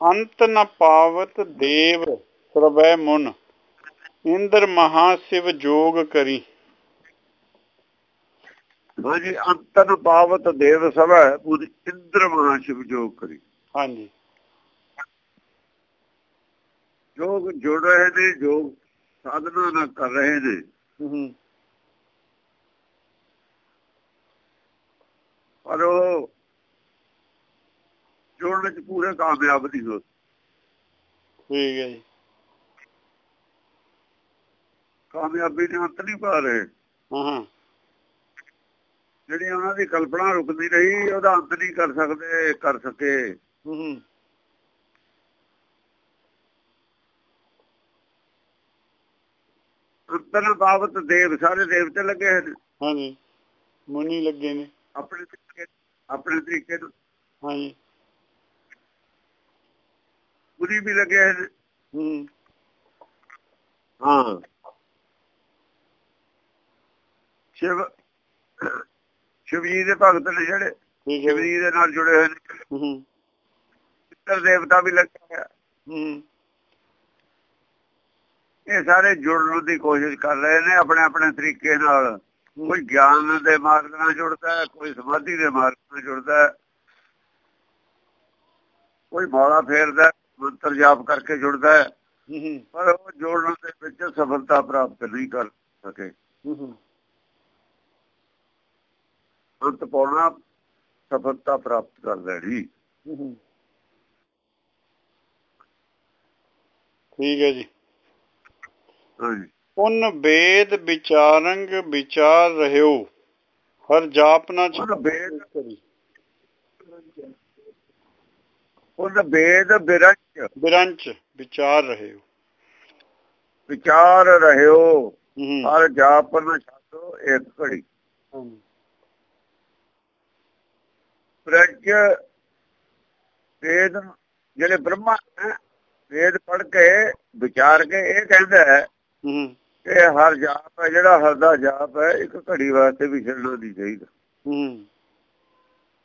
ਅੰਤ ਨ ਪਾਵਤ ਦੇਵ ਸਰਵੈ ਮੁਨ ਇੰਦਰ ਮਹਾ ਸਿਵ ਜੋਗ ਕਰੀ। ਹਾਂਜੀ ਅੰਤਨ ਪਾਵਤ ਦੇਵ ਸਭੈ ਪੂਰੀ ਇੰਦਰ ਮਹਾ ਸ਼ਿਵ ਜੋਗ ਕਰੀ। ਹਾਂਜੀ। ਜੋਗ ਜੁੜ ਰਹੇ ਨੇ ਜੋਗ ਸਾਧਨਾ ਨਾ ਕਰ ਰਹੇ ਨੇ। ਹੂੰ ਪਰ ਉਹ ਜੋੜਨ ਚ ਪੂਰੇ ਕਾਮਯਾਬ ਨਹੀਂ ਹੋ ਠੀਕ ਹੈ ਜੀ। ਕਾਮਯਾਬੀ ਦੇ ਅੰਤ ਨਹੀਂ ਪਾ ਰਹੇ। ਹਾਂ ਹਾਂ। ਜਿਹੜੀ ਉਹਨਾਂ ਦੀ ਕਲਪਨਾ ਰੁਕਦੀ ਰਹੀ ਉਹਦਾ ਅੰਤ ਨਹੀਂ ਕਰ ਸਕਦੇ ਕਰ ਸਕੇ। ਹੂੰ ਅੰਤਨ ਬਾਬਤ ਦੇਵ ਸਾਰੇ ਦੇਵਤੇ ਲੱਗੇ ਹੋਏ ਨੇ। ਹਾਂਜੀ। ਮੁਨੀ ਲੱਗੇ ਨੇ। ਆਪਣੇ ਤਰੀਕੇ ਆਪਣੇ ਤਰੀਕੇ ਨਾਲ। ਹਾਂਜੀ। ਮੁਨੀ ਵੀ ਲੱਗੇ ਹੋਏ ਨੇ ਹੂੰ। ਹਾਂ। ਸ਼ਿਵ ਸ਼ਿਵ ਜੀ ਦੇ ਭਗਤ ਨੇ ਜਿਹੜੇ ਠੀਕ ਹੈ। ਸ਼ਿਵ ਜੀ ਦੇ ਨਾਲ ਜੁੜੇ ਹੋਏ ਨੇ। ਹੂੰ। ਪਿੱਤਰ ਦੇਵਤਾ ਵੀ ਲੱਗੇ ਹੋਏ ਆ। ਹੂੰ। ਇਹ ਸਾਰੇ ਜੁੜਨ ਦੀ ਕੋਸ਼ਿਸ਼ ਕਰ ਰਹੇ ਨੇ ਆਪਣੇ ਆਪਣੇ ਤਰੀਕੇ ਨਾਲ। ਕੋਈ ਗਿਆਨ ਦੇ ਮਾਰਗ ਨਾਲ ਜੁੜਦਾ ਹੈ ਕੋਈ ਸਮਾਧੀ ਦੇ ਮਾਰਗ ਨਾਲ ਜੁੜਦਾ ਹੈ। ਕੋਈ ਮਾਲਾ ਫੇਰਦਾ ਮੰਤਰ ਜਾਪ ਕਰਕੇ ਜੁੜਦਾ ਹੈ। ਪਰ ਉਹ ਜੋੜਨ ਦੇ ਵਿੱਚ ਸਫਲਤਾ ਪ੍ਰਾਪਤ ਨਹੀਂ ਕਰ ਸਕੇ। ਹੂੰ ਅੰਤ ਪਾਉਣਾ ਸਫਲਤਾ ਪ੍ਰਾਪਤ ਕਰ ਲੈਣੀ ਠੀਕ ਹੈ ਜੀ। ਉਨ ਵੇਦ ਵਿਚਾਰੰਗ ਵਿਚਾਰ ਰਹਿਓ। ਹਰ ਜਾਪ ਨਾ ਵੇਦ ਉਹ ਵੇਦ ਬਿਰੰਚ ਬਿਰੰਚ ਵਿਚਾਰ ਰਹਿਓ ਵਿਚਾਰ ਰਹਿਓ ਹੂੰ। ਹਰ ਜਾਪ ਨਾ ਛੱਡੋ ਇੱਕ ਘੜੀ। ਬ੍ਰਜ ਵੇਦ ਜਿਹੜੇ ਬ੍ਰਹਮਾ ਹੈ ਵੇਦ ਪੜ੍ਹ ਕੇ ਵਿਚਾਰ ਕੇ ਇਹ ਕਹਿੰਦਾ ਹੈ ਹੂੰ। ਕਿ ਹਰ ਜਾਪ ਹੈ ਜਿਹੜਾ ਹਰ ਦਾ ਜਾਪ ਹੈ ਇੱਕ ਘੜੀ ਵਾਸਤੇ ਵੀ ਛੱਡਣਾ ਨਹੀਂ ਚਾਹੀਦਾ। ਹੂੰ।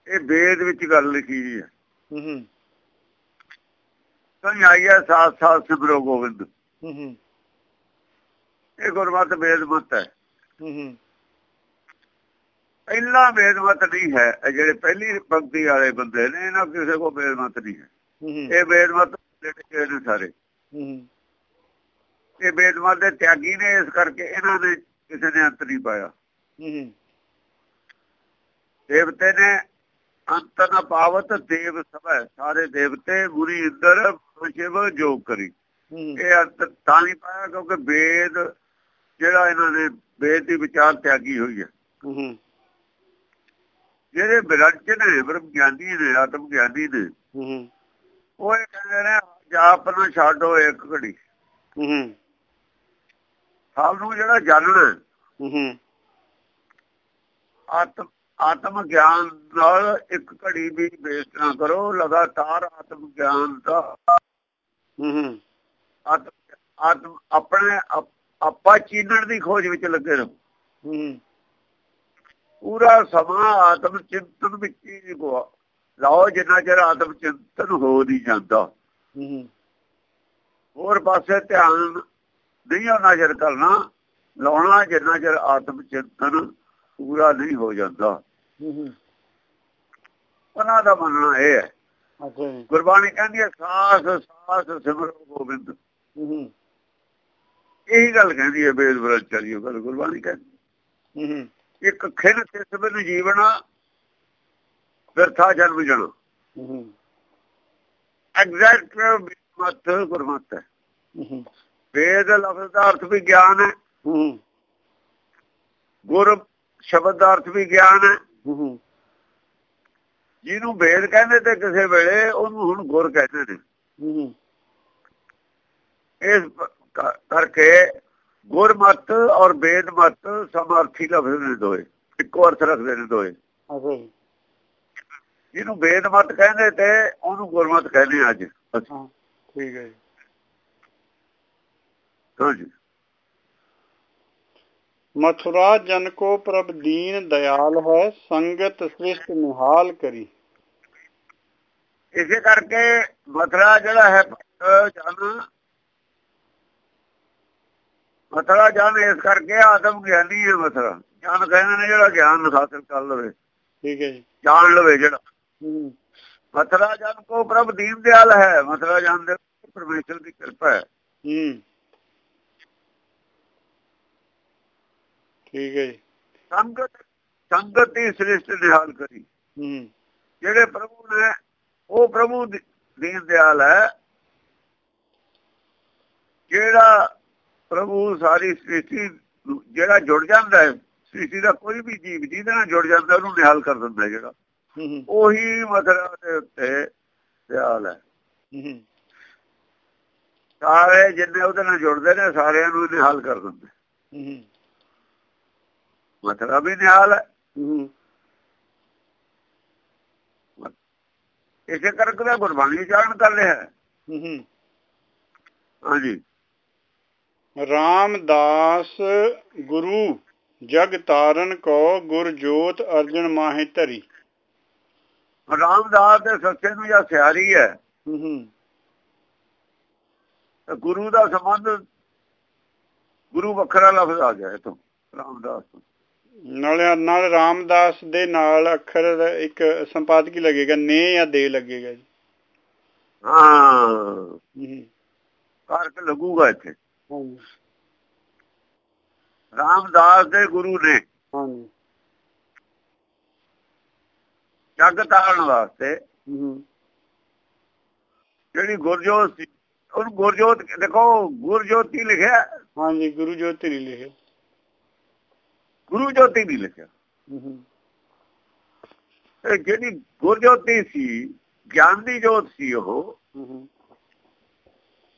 ਇਹ ਵੇਦ ਵਿੱਚ ਗੱਲ ਲਿਖੀ ਹੈ। ਹੂੰ ਕਈ ਆਈ ਹੈ ਸਾਥ ਸਾਥ ਸਿਮਰੋ ਗੋਬਿੰਦ। ਹੂੰ ਇਹ ਗੁਰਮਤ ਵੇਦ ਮਤ ਹੈ ਹੂੰ। ਪਹਿਲਾ ਵੇਦ ਮਤ ਨਹੀਂ ਹੈ ਜਿਹੜੇ ਪਹਿਲੀ ਪੰਕਤੀ ਵਾਲੇ ਬੰਦੇ ਨੇ ਇਹਨਾਂ ਕਿਸੇ ਕੋ ਵੇਦ ਮਤ ਨਹੀਂ ਹੈ। ਹੂੰ ਇਹ ਵੇਦ ਮਤ ਜਿਹੜੇ ਨੇ ਸਾਰੇ। ਹੂੰ ਇਹ ਵੇਦ ਮਤ ਦੇ ਤਿਆਗੀ ਨੇ ਇਸ ਕਰਕੇ ਇਹਨਾਂ ਨੇ ਕਿਸੇ ਨੇ ਅੰਤ ਨਹੀਂ ਪਾਇਆ। ਹੂੰ। ਦੇਵਤੇ ਨੇ ਅੰਤ ਨ ਪਾਵਤ ਦੇਵ ਸਭੈ। ਸਾਰੇ ਦੇਵਤੇ ਮੁਨੀ ਇੰਦਰ ਸ਼ਿਵ ਜੋਗ ਕਰੀ। ਇਹ ਤਾਂ ਨਹੀਂ ਪਾਇਆ ਕਿਉਂਕਿ ਵੇਦ ਜਿਹੜਾ ਇਹਨਾਂ ਨੇ ਵੇਦ ਦੀ ਵਿਚਾਰ ਤਿਆਗੀ ਹੋਈ ਹੈ। ਜਿਹੜੇ ਵਿਰੰਚ ਨੇ ਬ੍ਰਹਮ ਗਿਆਨੀ ਨੇ ਆਤਮ ਗਿਆਨੀ ਨੇ ਉਹ ਇਹ ਕਹਿੰਦੇ ਨੇ ਜਾਪ ਨਾ ਛੱਡੋ ਇੱਕ ਘੜੀ। ਸਭ ਨੂੰ ਜਿਹੜਾ ਜਾਣਨਾ ਹੂੰ ਆਤਮ ਆਤਮ ਗਿਆਨ ਨਾਲ ਇੱਕ ਘੜੀ ਵੀ ਵੇਸਟ ਨਾ ਕਰੋ ਲਗਾਤਾਰ ਆਤਮ ਗਿਆਨ ਦਾ ਹੂੰ। ਆਤਮ ਆਤਮ ਆਪਣੇ ਆਪ- ਚੀਨਣ ਦੀ ਖੋਜ ਵਿੱਚ ਲੱਗੇ ਰਹੋ। ਹੂੰ। ਪੂਰਾ ਸਮਾਂ ਆਤਮ ਚਿੰਤਨ ਵਿੱਚ ਹੀ ਗਵਾ ਲਾਓ ਜਿੰਨਾ ਚਿਰ ਆਤਮ ਚਿੰਤਨ ਹੋ ਨਹੀਂ ਜਾਂਦਾ। ਹੂੰ। ਹੋਰ ਪਾਸੇ ਧਿਆਨ ਨਹੀਂ ਉਹਨਾਂ ਚਿਰ ਕਰਨਾ। ਲਾਉਣਾ ਜਿੰਨਾ ਚਿਰ ਆਤਮ ਚਿੰਤਨ ਪੂਰਾ ਨਹੀਂ ਹੋ ਜਾਂਦਾ। ਉਹਨਾਂ ਦਾ ਮੰਨਣਾ ਇਹ ਹੈ ਗੁਰਬਾਣੀ ਕਹਿੰਦੀ ਹੈ ਸਾਸ ਸਾਸ ਸਿਮਰੋ ਗੋਬਿੰਦ। ਇਹੀ ਗੱਲ ਕਹਿੰਦੀ ਹੈ ਵੇਦ ਬ੍ਰਹਮਚਾਰੀਓ ਗੱਲ ਗੁਰਬਾਣੀ ਕਹਿੰਦੀ। ਹੂੰ ਇੱਕ ਖਿਨ ਤਿਸ ਬਿਨ ਜੀਵਣਾ ਵਿਰਥਾ ਜਨਮ ਜਣਾ ਐਗਜ਼ੈਕਟ ਮਤ ਗੁਰਮਤ ਹੈ। ਵੇਦ ਲਫ਼ਜ਼ ਦਾ ਅਰਥ ਵੀ ਗਿਆਨ ਹੈ। ਗੁਰ ਸ਼ਬਦ ਦਾ ਅਰਥ ਵੀ ਗਿਆਨ ਹੂੰ। ਜਿਹਨੂੰ ਵੇਦ ਕਹਿੰਦੇ ਤੇ ਕਿਸੇ ਵੇਲੇ ਉਹਨੂੰ ਹੁਣ ਗੁਰ ਕਹਿੰਦੇ ਨੇ। ਇਸ ਕਰਕੇ ਗੁਰਮਤ ਔਰ ਵੇਦ ਮਤ ਸਮਰਥੀ ਲਫ਼ਜ਼ ਨੇ ਦੋਏ ਇੱਕੋ ਅਰਥ ਰੱਖਦੇ ਨੇ ਦੋਏ ਜਿਹਨੂੰ ਵੇਦ ਮਤ ਕਹਿੰਦੇ ਤੇ ਉਹਨੂੰ ਗੁਰਮਤ ਕਹਿੰਦੇ ਅੱਜ। ਠੀਕ ਹੈ ਜੀ। ਮਥੁਰਾ ਜਨ ਕੋ ਪ੍ਰਭ ਦੀਨ ਦਇਆਲ ਹੈ ਸੰਗਤ ਸ੍ਰਿਸ਼ਟ ਨਿਹਾਲ ਕਰੀ। ਇਸੇ ਕਰਕੇ ਮਥੁਰਾ ਜਿਹੜਾ ਹੈ ਜਨ ਮਥੁਰਾ ਜਨ ਇਸ ਕਰਕੇ ਆਤਮ ਗਿਆਨੀ ਹੈ ਮਥੁਰਾ। ਜਨ ਕਹਿੰਦੇ ਨੇ ਜਿਹੜਾ ਗਿਆਨ ਹਾਸਲ ਕਰ ਲਵੇ। ਠੀਕ ਹੈ ਜੀ। ਜਾਣ ਲਵੇ ਜਿਹੜਾ। ਮਥੁਰਾ ਜਨ ਕੋ ਪ੍ਰਭ ਦੀਨ ਦਿਆਲ ਹੈ। ਮਥੁਰਾ ਜਨ ਦੇ ਪਰਮੇਸ਼ਰ ਦੀ ਕਿਰਪਾ ਹੈ। ਹੂੰ। ਠੀਕ ਹੈ ਜੀ। ਸੰਗਤ ਸੰਗਤ ਦੀ ਸ੍ਰਿਸ਼ਟ ਨਿਹਾਲ ਕਰੀ। ਹੂੰ। ਜਿਹੜੇ ਪ੍ਰਭੂ ਨੇ ਉਹ ਪ੍ਰਭੂ ਦੀ- ਦੀਨ ਦਿਆਲ ਹੈ। ਜਿਹੜਾ ਪ੍ਰਭੂ ਸਾਰੀ ਸ੍ਰਿਸ਼ਟੀ ਜਿਹੜਾ ਜੁੜ ਜਾਂਦਾ ਹੈ ਸ੍ਰਿਸ਼ਟੀ ਦਾ ਕੋਈ ਵੀ ਜੀਵ ਜਿਹਦੇ ਨਾਲ ਜੁੜ ਜਾਂਦਾ ਉਹਨੂੰ ਨਿਹਾਲ ਕਰ ਦਿੰਦਾ ਜਿਹੜਾ। ਹੂੰ ਹੂੰ, ਉਹੀ ਮਥਰਾ ਦੇ ਉੱਤੇ ਦਿਆਲ ਹੈ। ਸਾਰੇ ਜਿੰਨੇ ਉਹਦੇ ਨਾਲ ਜੁੜਦੇ ਨੇ ਸਾਰਿਆਂ ਨੂੰ ਨਿਹਾਲ ਕਰ ਦਿੰਦਾ। ਹੂੰ। ਮਥਰਾ ਵੀ ਨਿਹਾਲ ਹੈ। ਇਸੇ ਕਰਕੇ ਦਾ ਗੁਰਬਾਣੀ ਉਚਾਰਨ ਕਰ ਰਿਹਾ ਹੈ। ਹਾਂਜੀ। ਰਾਮਦਾਸ ਗੁਰੂ ਜਗ ਤਾਰਨ ਕੋ ਗੁਰ ਜੋਤ ਅਰਜਨ ਮਾਹੇ ਧਰੀ। ਰਾਮਦਾਸ ਦੇ ਸੱਚੇ ਨੂੰ ਜਾਂ ਸਿਆਰੀ ਹੈ। ਗੁਰੂ ਦਾ ਸੰਬੰਧ ਗੁਰੂ ਵੱਖਰਾ ਲਫ਼ਜ਼ ਆ ਗਿਆ ਇਥੋਂ ਰਾਮਦਾਸ ਤੋਂ। ਨਾਲੇ ਨਾਲ ਰਾਮਦਾਸ ਦੇ ਨਾਲ ਅੱਖਰ ਇੱਕ ਸੰਪਾਦਕੀ ਲੱਗੇਗਾ ਨੇ ਜਾਂ ਦੇ ਲੱਗੇਗਾ ਜੀ। ਹਾਂ। ਕਾਰਕ ਲੱਗੂਗਾ ਇੱਥੇ। ਰਾਮਦਾਸ ਦੇ ਗੁਰੂ ਨੇ ਹਾਂਜੀ। ਜਗ ਤਾਰਨ ਵਾਸਤੇ ਜਿਹੜੀ ਗੁਰਜੋਤ ਸੀ ਉਹਨੂੰ ਗੁਰਜੋਤ ਦੇਖੋ ਗੁਰਜੋਤੀ ਲਿਖਿਆ। ਹਾਂਜੀ ਗੁਰੂ ਜੋਤਿਰੀ ਲਿਖੇ ਗੁਰੂ ਜੋਤੀ ਨਹੀਂ ਲਿਖਿਆ। ਹੂੰ ਹੂੰ। ਇਹ ਜਿਹੜੀ ਗੁਰਜੋਤੀ ਸੀ ਗਿਆਨ ਦੀ ਜੋਤ ਸੀ ਉਹ ਹੂੰ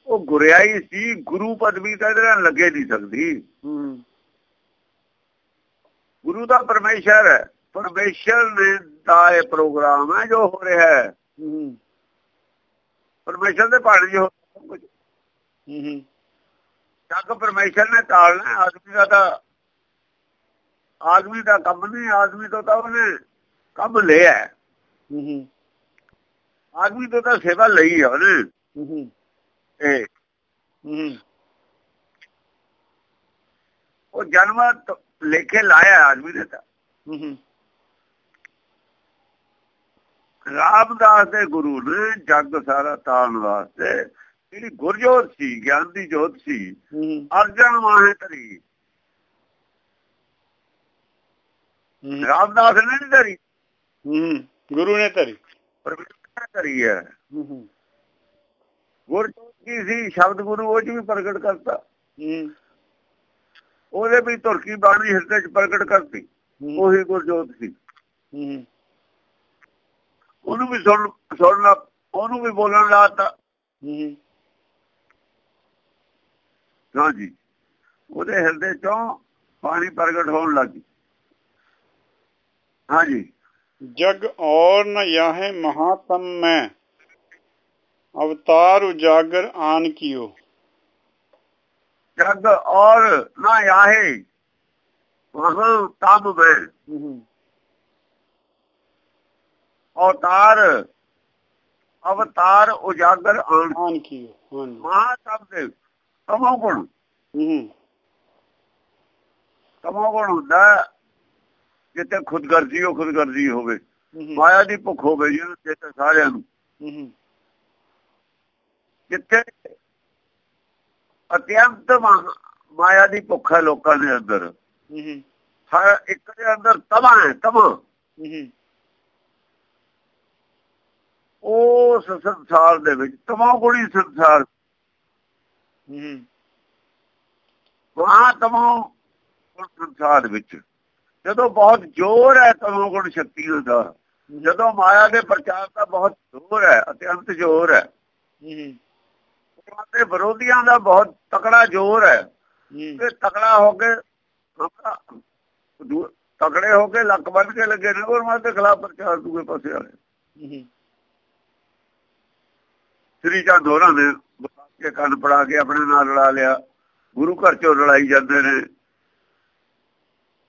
ਉਹ ਗੁਰਿਆਈ ਸੀ ਗੁਰੂ ਪਦਵੀ ਤਾਂ ਇਹਦੇ ਨਾਲ ਲੱਗੇ ਨਹੀਂ ਸਕਦੀ। ਹੂੰ ਗੁਰੂ ਦਾ ਪਰਮੇਸ਼ਰ ਹੈ ਪਰਮੇਸ਼ਰ ਨੇ ਦਾ ਇਹ ਪ੍ਰੋਗਰਾਮ ਹੈ ਜੋ ਹੋ ਰਿਹਾ ਹੈ। ਹੂੰ ਪਰਮੇਸ਼ਰ ਦੇ ਭਾਣੇ ਜੋ ਕੁਝ ਹੂੰ ਜੱਗ ਪਰਮੇਸ਼ਰ ਨੇ ਤਾਲਣਾ ਆਦਮੀ ਦਾ ਤਾਂ ਆਦਮੀ ਦਾ ਕੰਮ ਨਹੀਂ ਆਦਮੀ ਤੋਂ ਤਾਂ ਉਹਨੇ ਕੰਮ ਲਿਆ। ਹੈ। ਹੂੰ। ਆਦਮੀ ਤੋਂ ਤਾਂ ਸੇਵਾ ਲਈ ਹੈ ਉਹਨੇ। ਹੂੰ ਇਹ ਹੂੰ ਉਹ ਜਨਮ ਲੇਖੇ ਲਾਇਆ ਆਦਮੀ ਨੇ ਤਾਂ। ਹੂੰ ਰਾਮਦਾਸ ਦੇ ਗੁਰੂ ਨੇ ਜੱਗ ਸਾਰਾ ਤਾਰਨ ਵਾਸਤੇ ਜਿਹੜੀ ਗੁਰਜੋਤ ਸੀ ਗਿਆਨ ਦੀ ਜੋਤ ਸੀ ਅਰਜਨ ਮਾਹੇ ਧਰੀ ਹੂੰ ਰਾਮਦਾਸ ਨੇ ਨਹੀਂ ਧਰੀ। ਹੂੰ ਗੁਰੂ ਨੇ ਧਰੀ। ਪਰਮੇਸ਼ਰ ਨੇ ਧਰੀ ਹੈ। ਹੂੰ ਗੁਰਜੋਤ ਕੀ ਸੀ? ਸ਼ਬਦ ਗੁਰੂ ਉਹ ਚ ਵੀ ਪ੍ਰਗਟ ਕਰਤਾ। ਹੂੰ। ਉਹਦੇ ਵੀ ਤੁਰਕੀ ਬਾਣੀ ਹਿਰਦੇ ਚ ਪ੍ਰਗਟ ਕਰਤੀ। ਉਹੀ ਗੁਰਜੋਤ ਸੀ। ਹੂੰ ਉਹਨੂੰ ਵੀ ਸੁਣ ਸੁਣਨਾ ਉਹਨੂੰ ਵੀ ਬੋਲਣ ਲਾਤਾ ਹੂੰ ਹਾਂਜੀ ਉਹਦੇ ਹਿਰਦੇ ਚੋਂ ਬਾਣੀ ਪ੍ਰਗਟ ਹੋਣ ਲੱਗੀ ਹਾਂਜੀ। ਜਗ ਔਰ ਨ ਯਾਹੇ ਮਹਾਤਮ ਮੈਂ ਅਵਤਾਰ ਉਜਾਗਰ ਆਨ ਕੀਓ। ਜਗ ਔਰ ਨ ਯਾਹੇ ਮਹਾਤਮ ਮੈਂ ਅਵਤਾਰ ਅਵਤਾਰ ਉਜਾਗਰ ਆਨ। ਕੀਓ ਮਹਾਤਮ ਦੇ ਤਮੋ ਗੁਣ ਤਮੋ ਗੁਣ ਹੁੰਦਾ ਜਿੱਥੇ ਖੁਦਗਰਜ਼ੀ ਉਹ ਖੁਦਗਰਜ਼ੀ ਹੋਵੇ। ਮਾਇਆ ਦੀ ਭੁੱਖ ਹੋਵੇ ਜਿਹਨੂੰ ਜਿੱਥੇ ਸਾਰਿਆਂ ਨੂੰ। ਜਿੱਥੇ ਅਤਿਅੰਤ ਮਾਇਆ ਦੀ ਭੁੱਖ ਹੈ ਲੋਕਾਂ ਦੇ ਅੰਦਰ। ਹਰ ਇੱਕ ਦੇ ਅੰਦਰ ਤਮਾ ਹੈ ਤਮਾ ਉਸ ਸੰਸਾਰ ਦੇ ਵਿੱਚ ਤਮਾ ਗੁਣੀ ਸੰਸਾਰ। ਹੂੰ ਤਮਾ ਤਮਾ ਉਸ ਸੰਸਾਰ ਵਿੱਚ। ਜਦੋਂ ਬਹੁਤ ਜ਼ੋਰ ਹੈ ਤਮੋ ਗੁਣ ਸ਼ਕਤੀ ਦਾ ਜਦੋਂ ਮਾਇਆ ਦੇ ਪ੍ਰਚਾਰ ਦਾ ਬਹੁਤ ਜ਼ੋਰ ਹੈ ਅਤਿਅੰਤ ਜ਼ੋਰ ਹੈ। ਦੇ ਵਿਰੋਧੀਆਂ ਦਾ ਬਹੁਤ ਤਕੜਾ ਜ਼ੋਰ ਹੈ। ਤੇ ਤਕੜਾ ਹੋ ਕੇ ਤਕੜੇ ਹੋ ਕੇ ਲੱਕ ਬੰਨ ਕੇ ਲੱਗੇ ਨੇ, ਹੋਰ ਦੇ ਖਿਲਾਫ ਪ੍ਰਚਾਰ ਦੂਏ ਪਾਸੇ ਵਾਲੇ। ਸ੍ਰੀ ਚਾ ਦੋਹਰਾਂ ਨੇ ਬਸਾ ਕੇ ਕੰਨ ਪੜਾ ਕੇ ਆਪਣੇ ਨਾਲ ਲੜਾ ਲਿਆ। ਗੁਰੂ ਘਰ ਚੋਂ ਲੜਾਈ ਜਾਂਦੇ ਨੇ।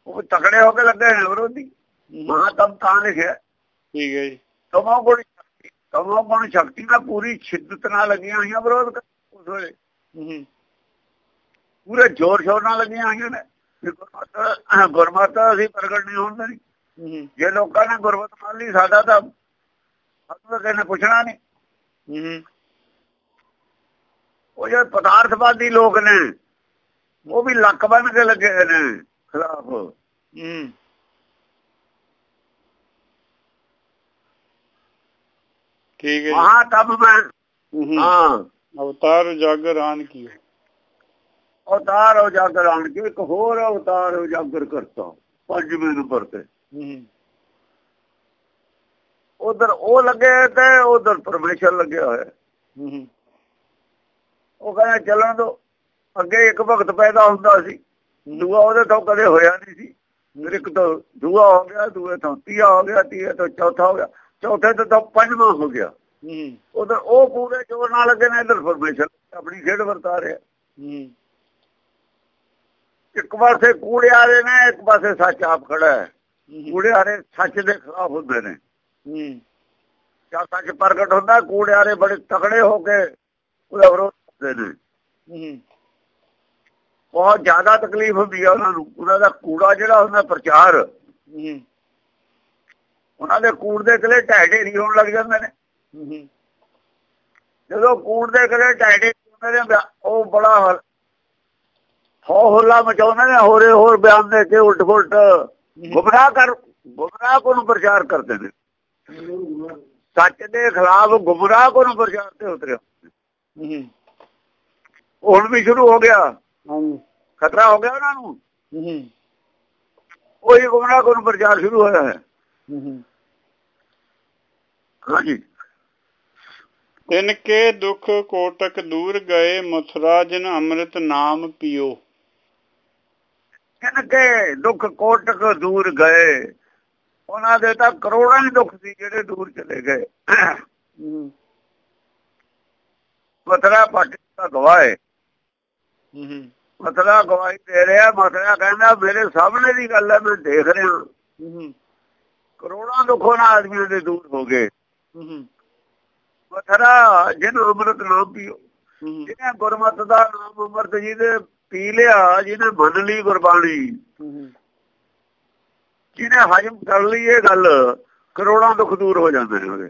ਉਹ ਤਕੜੇ ਹੋ ਕੇ ਲੱਗੇ ਨੇ ਵਿਰੋਧੀ। ਮਹਾਤਮ ਤਾਂ ਲਿਖਿਆ। ਠੀਕ ਹੈ ਜੀ। ਤਮੋ ਗੁਣ ਤਮੋ ਗੁਣ ਸ਼ਕਤੀ ਦਾ ਪੂਰੀ ਸ਼ਿੱਦਤ ਨਾਲ ਲੱਗੀਆਂ ਹੋਈਆਂ ਵਿਰੋਧ ਉਸ ਵੇਲੇ। ਪੂਰੇ ਜ਼ੋਰ ਸ਼ੋਰ ਨਾਲ ਲੱਗੀਆਂ ਹੋਈਆਂ ਨੇ। ਗੁਰਮਤਿ ਅਸੀਂ ਪ੍ਰਗਟ ਨਹੀਂ ਹੋਣ ਦੇਣੀ। ਜੇ ਲੋਕਾਂ ਨੇ ਗੁਰਮਤਿ ਮੰਨ ਲਈ ਸਾਡਾ ਤਾਂ ਸਾਨੂੰ ਕਹਿੰਦੇ ਪੁੱਛਣਾ ਨਹੀਂ। ਉਹ ਜਿਹੜੇ ਪਦਾਰਥਵਾਦੀ ਲੋਕ ਨੇ ਉਹ ਵੀ ਲੱਕ ਬਣ ਕੇ ਲੱਗੇ ਨੇ। ਖਿਲਾਫ। ਹੂੰ। ਠੀਕ ਹੈ ਮਹਾ ਤਬ ਮੈਂ ਹਾਂ ਅਵਤਾਰ ਉਜਾਗਰ ਆਨ ਕੀ ਅਵਤਾਰ ਉਜਾਗਰ ਆਣ ਕੇ ਇੱਕ ਹੋਰ ਅਵਤਾਰ ਉਜਾਗਰ ਕਰਤਾ ਪੰਜਵੇਂ ਨੰਬਰ ਤੇ। ਹੂੰ ਉਧਰ ਉਹ ਲੱਗੇ ਤੇ ਉਧਰ ਪਰਮੇਸ਼ਰ ਲੱਗਿਆ ਹੋਇਆ। ਹੂੰ। ਉਹ ਕਹਿੰਦਾ ਚੱਲਣ ਦੋ। ਅੱਗੇ ਇੱਕ ਭਗਤ ਪੈਦਾ ਹੁੰਦਾ ਸੀ। ਦੂਆ ਉਹਦੇ ਤੋਂ ਕਦੇ ਹੋਇਆ ਨਹੀਂ ਸੀ। ਫਿਰ ਇੱਕ ਤੋਂ ਦੂਆ ਹੋ ਗਿਆ ਦੂਏ ਤੋਂ ਤੀਆ ਹੋ ਗਿਆ ਤੀਏ ਤੋਂ ਚੌਥਾ ਹੋ ਗਿਆ। ਚੌਥੇ ਤੋਂ ਤਾਂ ਪੰਜਵਾਂ ਹੋ ਗਿਆ। ਹੂੰ। ਉਧਰ ਉਹ ਪੂਰੇ ਜੋਰ ਨਾਲ ਲੱਗੇ ਨੇ ਇਧਰ ਪਰਮੇਸ਼ਰ ਆਪਣੀ ਖੇਡ ਵਰਤਾ ਰਿਹਾ। ਹੂੰ। ਇੱਕ ਪਾਸੇ ਕੂੜਿਆਰੇ ਨੇ ਇੱਕ ਪਾਸੇ ਸੱਚ ਆਪ ਖੜਾ ਹੈ। ਹੂੰ। ਕੂੜਿਆਰੇ ਸੱਚ ਦੇ ਖਿਲਾਫ ਹੁੰਦੇ ਨੇ। ਹੂੰ। ਜਾਂ ਸੱਚ ਪ੍ਰਗਟ ਹੁੰਦਾ ਕੂੜਿਆਰੇ ਬੜੇ ਤਕੜੇ ਹੋ ਕੇ ਉਹਦਾ ਵਿਰੋਧ ਕਰਦੇ ਨੇ। ਹੂੰ। ਬਹੁਤ ਜ਼ਿਆਦਾ ਤਕਲੀਫ ਹੁੰਦੀ ਹੈ ਉਹਨਾਂ ਨੂੰ। ਉਹਨਾਂ ਦਾ ਕੂੜਾ ਜਿਹੜਾ ਹੁੰਦਾ ਪ੍ਰਚਾਰ ਉਹਨਾਂ ਦੇ ਕੂੜ ਦੇ ਕਿਲੇ ਢਹਿ ਢੇਰੀ ਹੋਣ ਲੱਗ ਜਾਂਦੇ ਨੇ। ਜਦੋਂ ਕੂੜ ਦੇ ਕਿਲੇ ਢੇਰੀ ਹੁੰਦੇ ਨੇ ਉਹ ਬੜਾ ਹੋ ਹੁੱਲਾ ਮਚਾਉਂਦੇ ਨੇ ਹੋਰੇ ਹੋਰ ਬਿਆਨ ਦੇ ਕੇ ਉਲਟ ਫੁਲਟ ਗੁੰਮਰਾਹ ਕਰ ਗੁੰਮਰਾਹ ਕੋ ਨੂੰ ਪ੍ਰਚਾਰ ਕਰਦੇ ਨੇ। ਸੱਚ ਦੇ ਖਿਲਾਫ ਗੁੰਮਰਾਹ ਕੋ ਨੂੰ ਪ੍ਰਚਾਰ ਤੇ ਉਤਰਿਆ। ਹੁਣ ਵੀ ਸ਼ੁਰੂ ਹੋ ਗਿਆ। ਹਾਂਜੀ। ਖਤਰਾ ਹੋ ਗਿਆ ਉਹਨਾਂ ਨੂੰ? ਹੂੰ ਉਹੀ ਗੁੰਮਰਾਹ ਕੋ ਨੂੰ ਪ੍ਰਚਾਰ ਸ਼ੁਰੂ ਹੋਇਆ ਹੈ। ਹੂੰ ਹਾਂਜੀ। ਤਿਨ ਕੇ ਦੁਖ ਕੋਟਕ ਦੂਰ ਗਏ ਮਥੁਰਾ ਜਿਨ ਅੰਮ੍ਰਿਤ ਨਾਮ ਪੀਓ। ਕਿਨ ਕੇ ਦੁੱਖ ਕੋਟਕ ਦੂਰ ਗਏ। ਉਹਨਾਂ ਦੇ ਤਾਂ ਕਰੋੜਾਂ ਹੀ ਦੁੱਖ ਸੀ ਜਿਹੜੇ ਦੂਰ ਚਲੇ ਗਏ। ਹੂੰ ਮਥਰਾ ਪੱਟ ਦਾ ਗਵਾਏ ਹੂੰ। ਮਥਰਾ ਗਵਾਈ ਦੇ ਰਿਹਾ ਮਥਰਾ ਕਹਿੰਦਾ ਮੇਰੇ ਸਾਹਮਣੇ ਦੀ ਗੱਲ ਹੈ ਮੈਂ ਦੇਖ ਰਿਹਾ। ਹੂੰ ਕਰੋੜਾਂ ਦੁੱਖ ਉਹਨਾਂ ਆਦਮੀਆਂ ਦੇ ਦੂਰ ਹੋ ਗਏ। ਮਥਰਾ ਜਿਹਨੂੰ ਅੰਮ੍ਰਿਤ ਨਾਮ ਪੀਓ। ਜਿਹਨੇ ਗੁਰਮਤਿ ਦਾ ਨਾਮ ਅੰਮ੍ਰਿਤ ਜੀ ਦੇ ਪੀ ਲਿਆ ਜਿਹਨੇ ਮੰਨ ਲਈ ਗੁਰਬਾਣੀ। ਜਿਹਨੇ ਹਜਮ ਕਰ ਲਈ ਇਹ ਗੱਲ ਕਰੋੜਾਂ ਦੁੱਖ ਦੂਰ ਹੋ ਜਾਂਦੇ ਨੇ ਉਹਦੇ।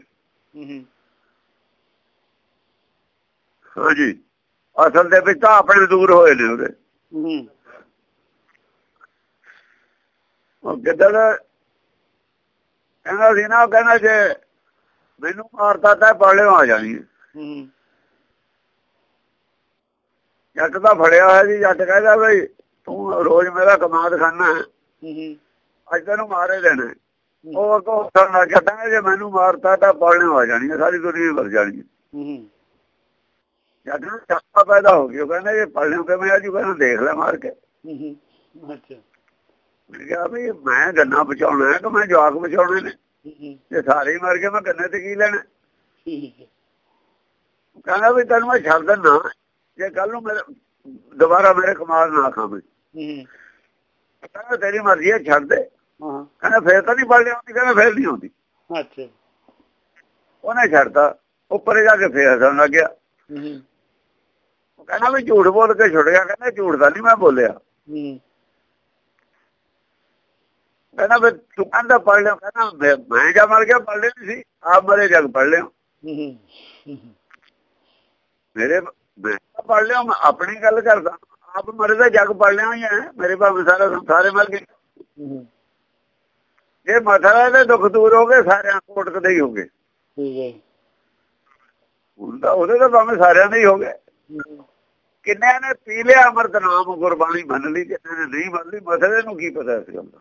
ਹਾਂਜੀ। ਅਸਲ ਦੇ ਵਿੱਚ ਤਾਂ ਆਪਣੇ ਦੂਰ ਹੋਏ ਨੇ ਉਹਦੇ ਹੂੰ। ਉਹ ਗਿੱਦੜ ਕਹਿੰਦਾ ਸੀ ਨਾ ਕਹਿੰਦਾ ਜੇ ਮੈਨੂੰ ਮਾਰਤਾ ਤਾਂ ਪਾਲਿਓ ਆ ਜਾਣੀ। ਜੱਟ ਤਾਂ ਫੜਿਆ ਹੋਇਆ ਜੀ ਜੱਟ ਕਹਿੰਦਾ ਬਈ ਤੂੰ ਰੋਜ਼ ਮੇਰਾ ਕਮਾਦ ਖਾਣਾ ਹੂੰ ਅੱਜ ਤੈਨੂੰ ਮਾਰੇ ਦੇਣਾ। ਉਹ ਕਰਨਾ ਕਹਿੰਦਾ ਜੇ ਮੈਨੂੰ ਮਾਰਤਾ ਤਾਂ ਪਾਲਿਓ ਆ ਜਾਣੀ ਸਾਰੀ ਦੁਨੀਆ ਮਰ ਜਾਣੀ। ਜੱਟ ਨੂੰ ਚੱਪਾ ਪੈਦਾ ਹੋ ਗਿਆ ਕਹਿੰਦਾ ਇਹ ਪਾਲਿਓ ਕਿਵੇਂ ਆਜੂ ਕਹਿੰਦਾ ਦੇਖ ਲੈ ਮਾਰ ਕੇ। ਹੂੰ ਅੱਛਾ। ਮੈਂ ਕਿਹਾ ਵੀ ਮੈਂ ਗੰਨਾ ਬਚਾਉਣਾ ਹੈ ਕਿ ਮੈਂ ਜਵਾਕ ਬਚਾਉਣੇ ਨੇ? ਜੇ ਸਾਰੇ ਹੀ ਮਰ ਗਏ ਮੈਂ ਗੰਨੇ ਤੇ ਕੀ ਲੈਣਾ? ਕਹਿੰਦਾ ਵੀ ਤੈਨੂੰ ਮੈਂ ਛੱਡ ਦਿੰਦਾ ਜੇ ਕੱਲ ਨੂੰ ਮੇਰੇ ਦੁਬਾਰਾ ਮੇਰੇ ਕਮਾਲ ਨਾ ਖਾਵੇਂ। ਹੂੰ ਕਹਿੰਦਾ ਤੇਰੀ ਮਰਜ਼ੀ ਹੈ ਛੱਡ ਦੇ। ਹਾਂ। ਕਹਿੰਦਾ ਫੇਰ ਤਾਂ ਨਹੀਂ ਪੜ ਲਿਆਉਂਦੀ ਕਹਿੰਦਾ ਫੇਰ ਨਹੀਂ ਆਉਂਦੀ। ਅੱਛਾ। ਉਹਨੇ ਛੱਡਤਾ ਉੱਪਰ ਜਾ ਕੇ ਫੇਰ ਹੱਸਣ ਲੱਗ ਗਿਆ। ਹੂੰ ਉਹ ਕਹਿੰਦਾ ਵੀ ਝੂਠ ਬੋਲ ਕੇ ਛੁੱਟ ਗਿਆ ਕਹਿੰਦਾ ਝੂਠ ਤਾਂ ਨਹੀਂ ਮੈਂ ਬੋਲਿਆ। ਕਹਿੰਦਾ ਵੀ ਤੂੰ ਕਹਿੰਦਾ ਪੜ ਲਿਆ ਕਹਿੰਦਾ ਮੈਂ- ਜਾ ਮਰ ਗਿਆ ਪੜ ਨਹੀਂ ਸੀ ਆਪ ਮਰੇ ਜਗ ਪੜ ਲਿਆ। ਮੇਰੇ ਪੜ ਲਿਆ ਮੈਂ ਆਪਣੀ ਗੱਲ ਕਰਦਾ। ਆਪ ਮਰੇ ਦਾ ਜਗ ਪੜ ਲਿਆ ਹੀ ਹੈ ਮੇਰੇ ਭਾਵੇਂ ਸਾਰਾ ਸੰਸਾਰੇ ਮਰ ਗਏ ਜੇ ਮਥਰਾ ਦੇ ਦੁੱਖ ਦੂਰ ਹੋ ਗਏ ਸਾਰਿਆਂ ਕੋਟਕਦੇ ਹੀ ਹੋ ਗਏ। ਠੀਕ ਹੈ। ਹੁੰਦਾ ਉਹਦੇ ਤਾਂ ਭਾਵੇਂ ਸਾਰਿਆਂ ਦੇ ਹੀ ਹੋ ਗਏ। ਕਿੰਨਿਆਂ ਨੇ ਪੀ ਲਿਆ ਅਮਰਤ ਨਾਮ ਗੁਰਬਾਣੀ ਮੰਨ ਲਈ ਕਿੰਨੇ ਨੇ ਨਹੀਂ ਮੰਨ ਲਈ ਮਸਲੇ ਨੂੰ ਕੀ ਪਤਾ ਇਸ ਗੱਲ ਦਾ?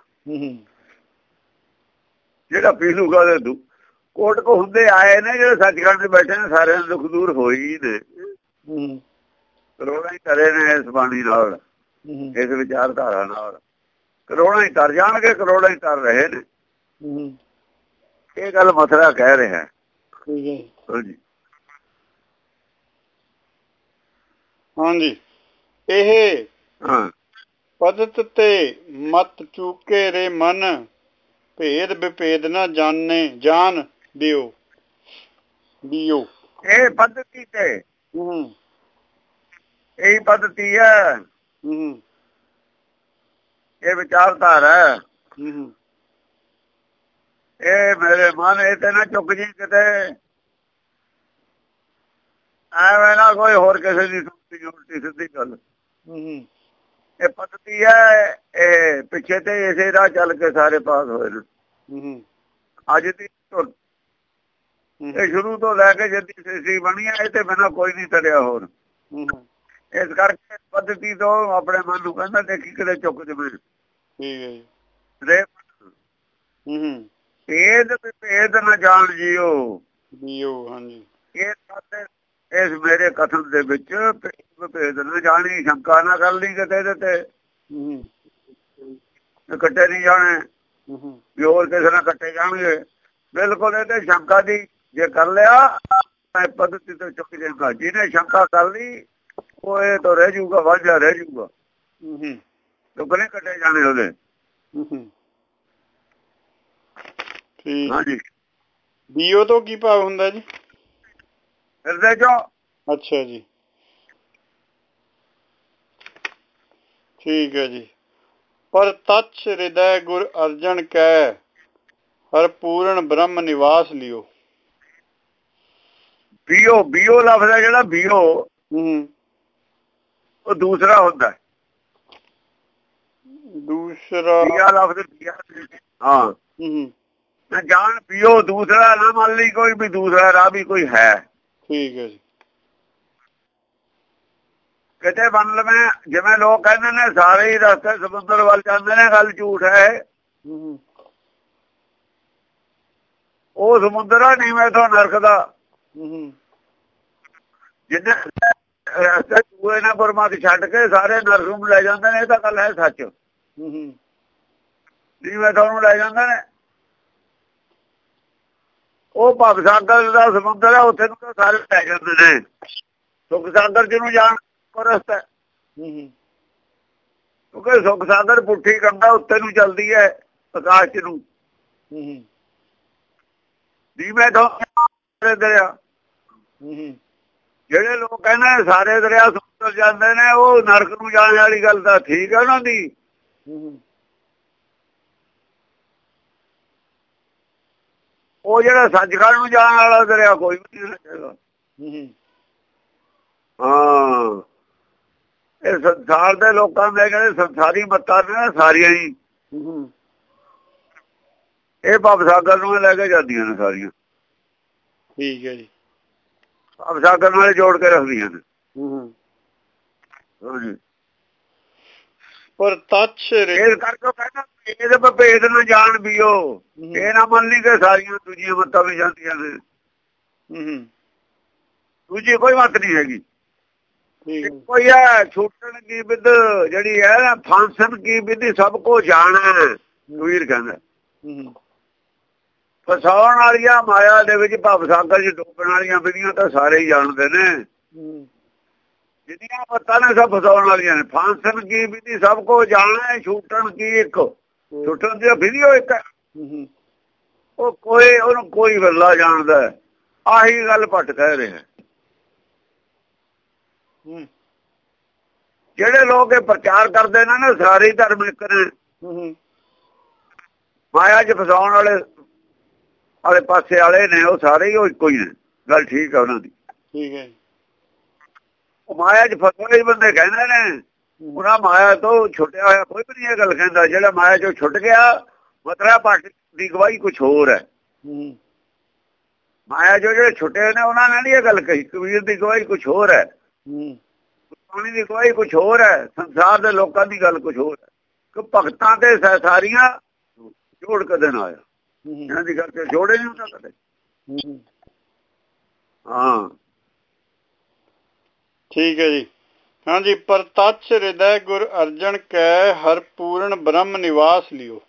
ਜਿਹੜਾ ਪੀ ਲੂਗਾ ਉਹਦੇ ਦੂ ਕੋਟ ਕੋ ਹੁੰਦੇ ਆਏ ਨੇ ਜਿਹੜੇ ਸੱਚਖੰਡ ਤੇ ਬੈਠੇ ਨੇ ਸਾਰਿਆਂ ਦੇ ਦੁੱਖ ਦੂਰ ਹੋਈ ਨੇ। ਕਰੋੜਾਂ ਹੀ ਕਰੇ ਨੇ ਇਸ ਬਾਣੀ ਨਾਲ ਇਸ ਵਿਚਾਰਧਾਰਾ ਨਾਲ। ਕਰੋੜਾਂ ਹੀ ਤਰ ਜਾਣਗੇ ਕਰੋੜਾਂ ਹੀ ਤਰ ਰਹੇ ਨੇ। ਇਹ ਗੱਲ ਮਥਰਾ ਕਹਿ ਰਿਹਾ। ਹੈ ਠੀਕ ਹੈ ਹਾਂਜੀ। ਹਾਂਜੀ। ਇਹ ਹਾਂ। ਪਦਤ ਤੇ ਮਤ ਚੂਕੇ ਰੇ ਮਨ ਭੇਦ ਵਿਭੇਦ ਨਾ ਜਾਣੇ ਜਾਣ ਦਿਓ ਦਿਓ ਇਹ ਪਦਤੀ ਤੇ। ਹੂੰ। ਇਹ ਪਦਤੀ ਹੈ। ਹੂੰ। ਇਹ ਵਿਚਾਰਧਾਰਾ ਹੈ। ਹੂੰ। ਇਹ ਮੇਰੇ ਮਨ ਇਹ ਤੇ ਨਾ ਚੁੱਕ ਜੀ ਕਿਤੇ। ਐਵੇਂ ਨਾ ਕੋਈ ਹੋਰ ਕਿਸੇ ਦੀ ਸੁਣਤੀ ਜੁਲਤੀ ਸਿੱਧੀ ਗੱਲ। ਇਹ ਪੱਤੀ ਹੈ ਇਹ ਪਿੱਛੇ ਤੇ ਇਸੇ ਦਾ ਚੱਲ ਕੇ ਸਾਰੇ ਪਾਸ ਹੋਏ ਨੇ। ਅੱਜ ਦੀ ਧੁਰ ਇਹ ਸ਼ੁਰੂ ਤੋਂ ਲੈ ਕੇ ਜਦੀ ਸਿੱਧੀ ਬਣੀ ਹੈ ਤੇ ਬਿਨਾ ਕੋਈ ਨਹੀਂ ਤੜਿਆ ਹੋਰ। ਇਸ ਕਰਕੇ ਪੱਤੀ ਤੋਂ ਆਪਣੇ ਮਨ ਨੂੰ ਕਹਿੰਦਾ ਦੇਖੀ ਕਿਤੇ ਚੁੱਕ ਜਵੇ। ਠੀਕ ਹੈ ਹੂੰ ਭੇਦ ਭੇਦ ਨਾ ਜਾਣ ਜਿਓ। ਜਿਓ ਹਾਂਜੀ। ਇਹ ਸਾਡੇ ਇਸ ਮੇਰੇ ਕਥਨ ਦੇ ਵਿੱਚ ਭੇਦ ਨਾ ਜਾਣੀ ਸ਼ੰਕਾ ਨਾ ਕਰ ਲਈ ਕਿਤੇ ਇਹਦੇ ਤੇ। ਕੱਟੇ ਨਹੀਂ ਜਾਣੇ। ਹੋਰ ਕਿਸੇ ਨਾਲ ਕੱਟੇ ਜਾਣਗੇ। ਬਿਲਕੁਲ ਇਹ ਤੇ ਸ਼ੰਕਾ ਦੀ ਜੇ ਕਰ ਲਿਆ ਤਾਂ ਪद्धਤੀ ਤੋਂ ਚੁੱਕ ਜਾਏਗਾ ਜਿਹਨੇ ਸ਼ੰਕਾ ਕਰ ਲਈ ਉਹ ਇਹ ਤਾਂ ਰਹਿ ਜਾਊਗਾ ਵਾਜਾ ਰਹਿ ਜਾਊਗਾ। ਹੂੰ ਟੁਕੜੇ ਕੱਟੇ ਜਾਣੇ ਉਹਦੇ। ਹੂੰ ਠੀਕ। ਹਾਂਜੀ। ਬੀਓ ਤੋਂ ਕੀ ਭਾਵ ਹੁੰਦਾ ਜੀ? ਹਿਰਦੇ ਚੋਂ ਅੱਛਾ ਜੀ। ਠੀਕ ਹੈ ਜੀ। ਪਰ ਤਛ ਹਿਰਦੈ ਗੁਰ ਅਰਜਨ ਕੈ ਹਰ ਪੂਰਨ ਬ੍ਰਹਮ ਨਿਵਾਸ ਲਿਓ। ਬੀਓ ਬੀਓ ਲਫ਼ਜ਼ ਹੈ ਜਿਹੜਾ ਬੀਓ। ਹੂੰ। ਉਹ ਦੂਸਰਾ ਹੁੰਦਾ ਹੈ। ਦੂਸਰਾ ਬੀਆ ਲਫ਼ਜ਼ ਬੀਆ ਹਾਂ। ਹੂੰ। ਜਾਣ ਬੀਓ ਦੂਸਰਾ ਨਾ ਮੰਨ ਲਈ ਕੋਈ ਵੀ ਦੂਸਰਾ ਰਾਹ ਵੀ ਕੋਈ ਹੈ। ਠੀਕ ਹੈ ਜੀ। ਕਿਤੇ ਬਣ ਲਵੇਂ ਜਿਵੇਂ ਲੋਕ ਕਹਿੰਦੇ ਨੇ ਸਾਰੇ ਹੀ ਰਸਤੇ ਸਮੁੰਦਰ ਵੱਲ ਜਾਂਦੇ ਨੇ ਗੱਲ ਝੂਠ ਹੈ ਉਹ ਸਮੁੰਦਰ ਆ ਨੀਵੇਂ ਤੋਂ ਨਰਕ ਦਾ। ਜਿੰਨੇ ਰਸਤੇ ਨਾ ਪਰਮਾਤ ਛੱਡ ਕੇ ਸਾਰੇ ਨਰਕ ਨੂੰ ਲੈ ਜਾਂਦੇ ਨੇ ਇਹ ਤਾਂ ਗੱਲ ਹੈ ਸੱਚ। ਹੂੰ ਨੀਵੇਂ ਤੋਂ ਲੈ ਜਾਂਦੇ ਨੇ। ਉਹ ਭਵ ਸਾਗਰ ਦਾ ਸਮੁੰਦਰ ਹੈ ਉੱਥੇ ਨੂੰ ਸਾਰੇ ਲੈ ਜਾਂਦੇ ਨੇ। ਸੁਖ ਸਾਗਰ ਜਿਹਨੂੰ ਜਾਣ ਕੋ ਰਸਤਾ ਹੈ। ਹੂੰ। ਕਿਉਂਕਿ ਸੁਖ ਸਾਗਰ ਪੁੱਠੀ ਕੰਡਾ ਉੱਤੇ ਨੂੰ ਚੱਲਦੀ ਹੈ ਆਕਾਸ਼ ਨੂੰ। ਹੂੰ ਨੀਵੇਂ ਤੋਂ ਦਰਿਆ। ਜਿਹੜੇ ਲੋਕ ਕਹਿੰਦੇ ਸਾਰੇ ਦਰਿਆ ਸਮੁੰਦਰ ਜਾਂਦੇ ਨੇ ਉਹ ਨਰਕ ਨੂੰ ਜਾਣ ਵਾਲੀ ਗੱਲ ਤਾਂ ਠੀਕ ਹੈ ਉਹਨਾਂ ਦੀ। ਉਹ ਜਿਹੜਾ ਸੱਚਖੰਡ ਨੂੰ ਜਾਣ ਵਾਲਾ ਦਰਿਆ ਕੋਈ ਵੀ ਨਹੀਂ ਹੈਗਾ। ਹੂੰ ਇਹ ਸੰਸਾਰ ਦੇ ਲੋਕਾਂ ਦੇ ਕਹਿੰਦੇ ਸੰਸਾਰੀ ਮੱਤਾਂ ਨੇ ਸਾਰੀਆਂ ਹੀ। ਇਹ ਭਵ ਸਾਗਰ ਨੂੰ ਲੈ ਕੇ ਜਾਂਦੀਆਂ ਨੇ ਸਾਰੀਆਂ। ਠੀਕ ਹੈ ਜੀ। ਭਵ ਸਾਗਰ ਨਾਲ ਜੋੜ ਕੇ ਰੱਖਦੀਆਂ ਨੇ। ਹੂੰ। ਹਾਂਜੀ। ਪਰ ਤਛ ਇਹ ਕਰਕੇ ਕਹਿੰਦਾ ਇਹਦੇ ਪਰ ਭੇਦ ਨਾ ਜਾਣ ਬੀਓ। ਇਹ ਨਾ ਮੰਨ ਲਈ ਕਿ ਸਾਰੀਆਂ ਦੂਜੀਆਂ ਮੱਤਾਂ ਵੀ ਜਾਂਦੀਆਂ ਨੇ। ਹੂੰ ਦੂਜੀ ਕੋਈ ਮੱਤ ਨਹੀਂ ਹੈਗੀ। ਕੋਈ ਹੈ ਛੂਟਣ ਕੀ ਵਿਦ ਜਿਹੜੀ ਹੈ ਨਾ ਫਾਂਸਨ ਕੀ ਵਿਧੀ ਸਭ ਕੋ ਜਾਣਾ ਵੀਰ ਕਹਿੰਦਾ। ਫਸਾਉਣ ਵਾਲੀਆਂ ਮਾਇਆ ਦੇ ਵਿੱਚ ਭਵ ਸਾਗਰ 'ਚ ਡੋਬਣ ਵਾਲੀਆਂ ਵਿਧੀਆਂ ਤਾਂ ਸਾਰੇ ਹੀ ਜਾਣਦੇ ਨੇ। ਜਿਹਦੀਆਂ ਮੱਤਾਂ ਨੇ ਸਭ ਫਸਾਉਣ ਵਾਲੀਆਂ ਨੇ। ਫਾਂਸਨ ਕੀ ਵਿਧੀ ਸਭ ਕੋ ਜਾਣਾ ਹੈ ਛੂਟਣ ਕੀ ਇੱਕ। ਛੂਟਣ ਦੀ ਵਿਧੀਓ ਇੱਕ ਉਹ ਕੋਈ ਉਹਨੂੰ ਕੋਈ ਵੱਲਾ ਜਾਣਦਾ। ਆਹੀ ਗੱਲ ਭੱਟ ਕਹਿ ਰਿਹਾ ਹੂੰ। ਜਿਹੜੇ ਲੋਕ ਇਹ ਪ੍ਰਚਾਰ ਕਰਦੇ ਨੇ ਨਾ ਸਾਰੇ ਧਰਮ ਇੱਕ ਨੇ। ਮਾਇਆ 'ਚ ਫਸਾਉਣ ਵਾਲੇ ਵਾਲੇ ਪਾਸੇ ਵਾਲੇ ਨੇ ਉਹ ਸਾਰੇ ਹੀ ਉਹ ਇੱਕੋ ਹੀ ਨੇ। ਗੱਲ ਠੀਕ ਹੈ ਉਹਨਾਂ ਦੀ। ਠੀਕ ਹੈ। ਮਾਇਆ 'ਚ ਫਸੇ ਬੰਦੇ ਕਹਿੰਦੇ ਨੇ ਉਹਨਾਂ ਮਾਇਆ ਤੋਂ ਛੁੱਟਿਆ ਹੋਇਆ ਕੋਈ ਵੀ ਨਹੀਂ ਇਹ ਗੱਲ ਕਹਿੰਦਾ ਜਿਹੜਾ ਮਾਇਆ 'ਚੋਂ ਛੁੱਟ ਗਿਆ ਮਤਲਬ ਭੱਟ ਦੀ ਗਵਾਹੀ ਕੁਝ ਹੋਰ ਹੈ। ਮਾਇਆ 'ਚੋਂ ਜਿਹੜੇ ਛੁੱਟੇ ਨੇ ਉਹਨਾਂ ਨੇ ਨਹੀਂ ਇਹ ਗੱਲ ਕਹੀ ਕਬੀਰ ਦੀ ਗਵਾਹੀ ਕੁਝ ਹੋਰ ਹੈ। ਪਾਣੀ ਦੀ ਗਵਾਹੀ ਕੁਝ ਹੋਰ ਹੈ ਸੰਸਾਰ ਦੇ ਲੋਕਾਂ ਦੀ ਗੱਲ ਕੁਝ ਹੋਰ ਹੈ। ਕਿ ਭਗਤਾਂ ਤੇ ਸਾਰੀਆਂ ਜੋੜ ਕਦੇ ਨਾ ਆਇਆ। ਇਹਨਾਂ ਦੀ ਗੱਲ ਤੇ ਜੋੜੇ ਨਹੀਂ ਹੁੰਦਾ ਕਦੇ। ਹਾਂ। ਠੀਕ ਹੈ ਜੀ। ਹਾਂਜੀ ਪਰ ਤਛ ਹਿਰਦੈ ਗੁਰ ਅਰਜਨ ਕੈ ਹਰ ਪੂਰਨ ਬ੍ਰਹਮ ਨਿਵਾਸ ਲਿਓ।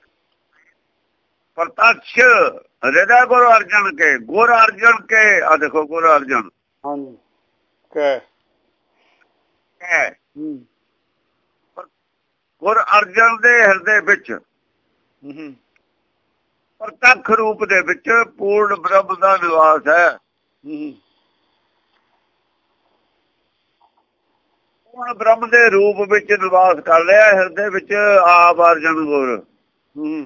ਪ੍ਰਤੱਛ ਹਿਰਦਾ ਗੁਰੂ ਅਰਜਨ ਕੇ ਗੁਰ ਅਰਜਨ ਕੇ। ਆ ਦੇਖੋ ਗੁਰ ਅਰਜਨ। ਹਾਂਜੀ ਕੈ। ਹੂੰ। ਗੁਰ ਅਰਜਨ ਦੇ ਹਿਰਦੇ ਵਿੱਚ ਹੂੰ ਪ੍ਰਤੱਖ ਰੂਪ ਦੇ ਵਿੱਚ ਪੂਰਨ ਬ੍ਰਹਮ ਦਾ ਨਿਵਾਸ ਹੈ। ਹੂੰ ਹੁਣ ਬ੍ਰਹਮ ਦੇ ਰੂਪ ਵਿੱਚ ਨਿਵਾਸ ਕਰ ਰਿਹਾ ਹਿਰਦੇ ਵਿੱਚ ਆਪ ਅਰਜਨ ਗੁਰ ਹੂੰ।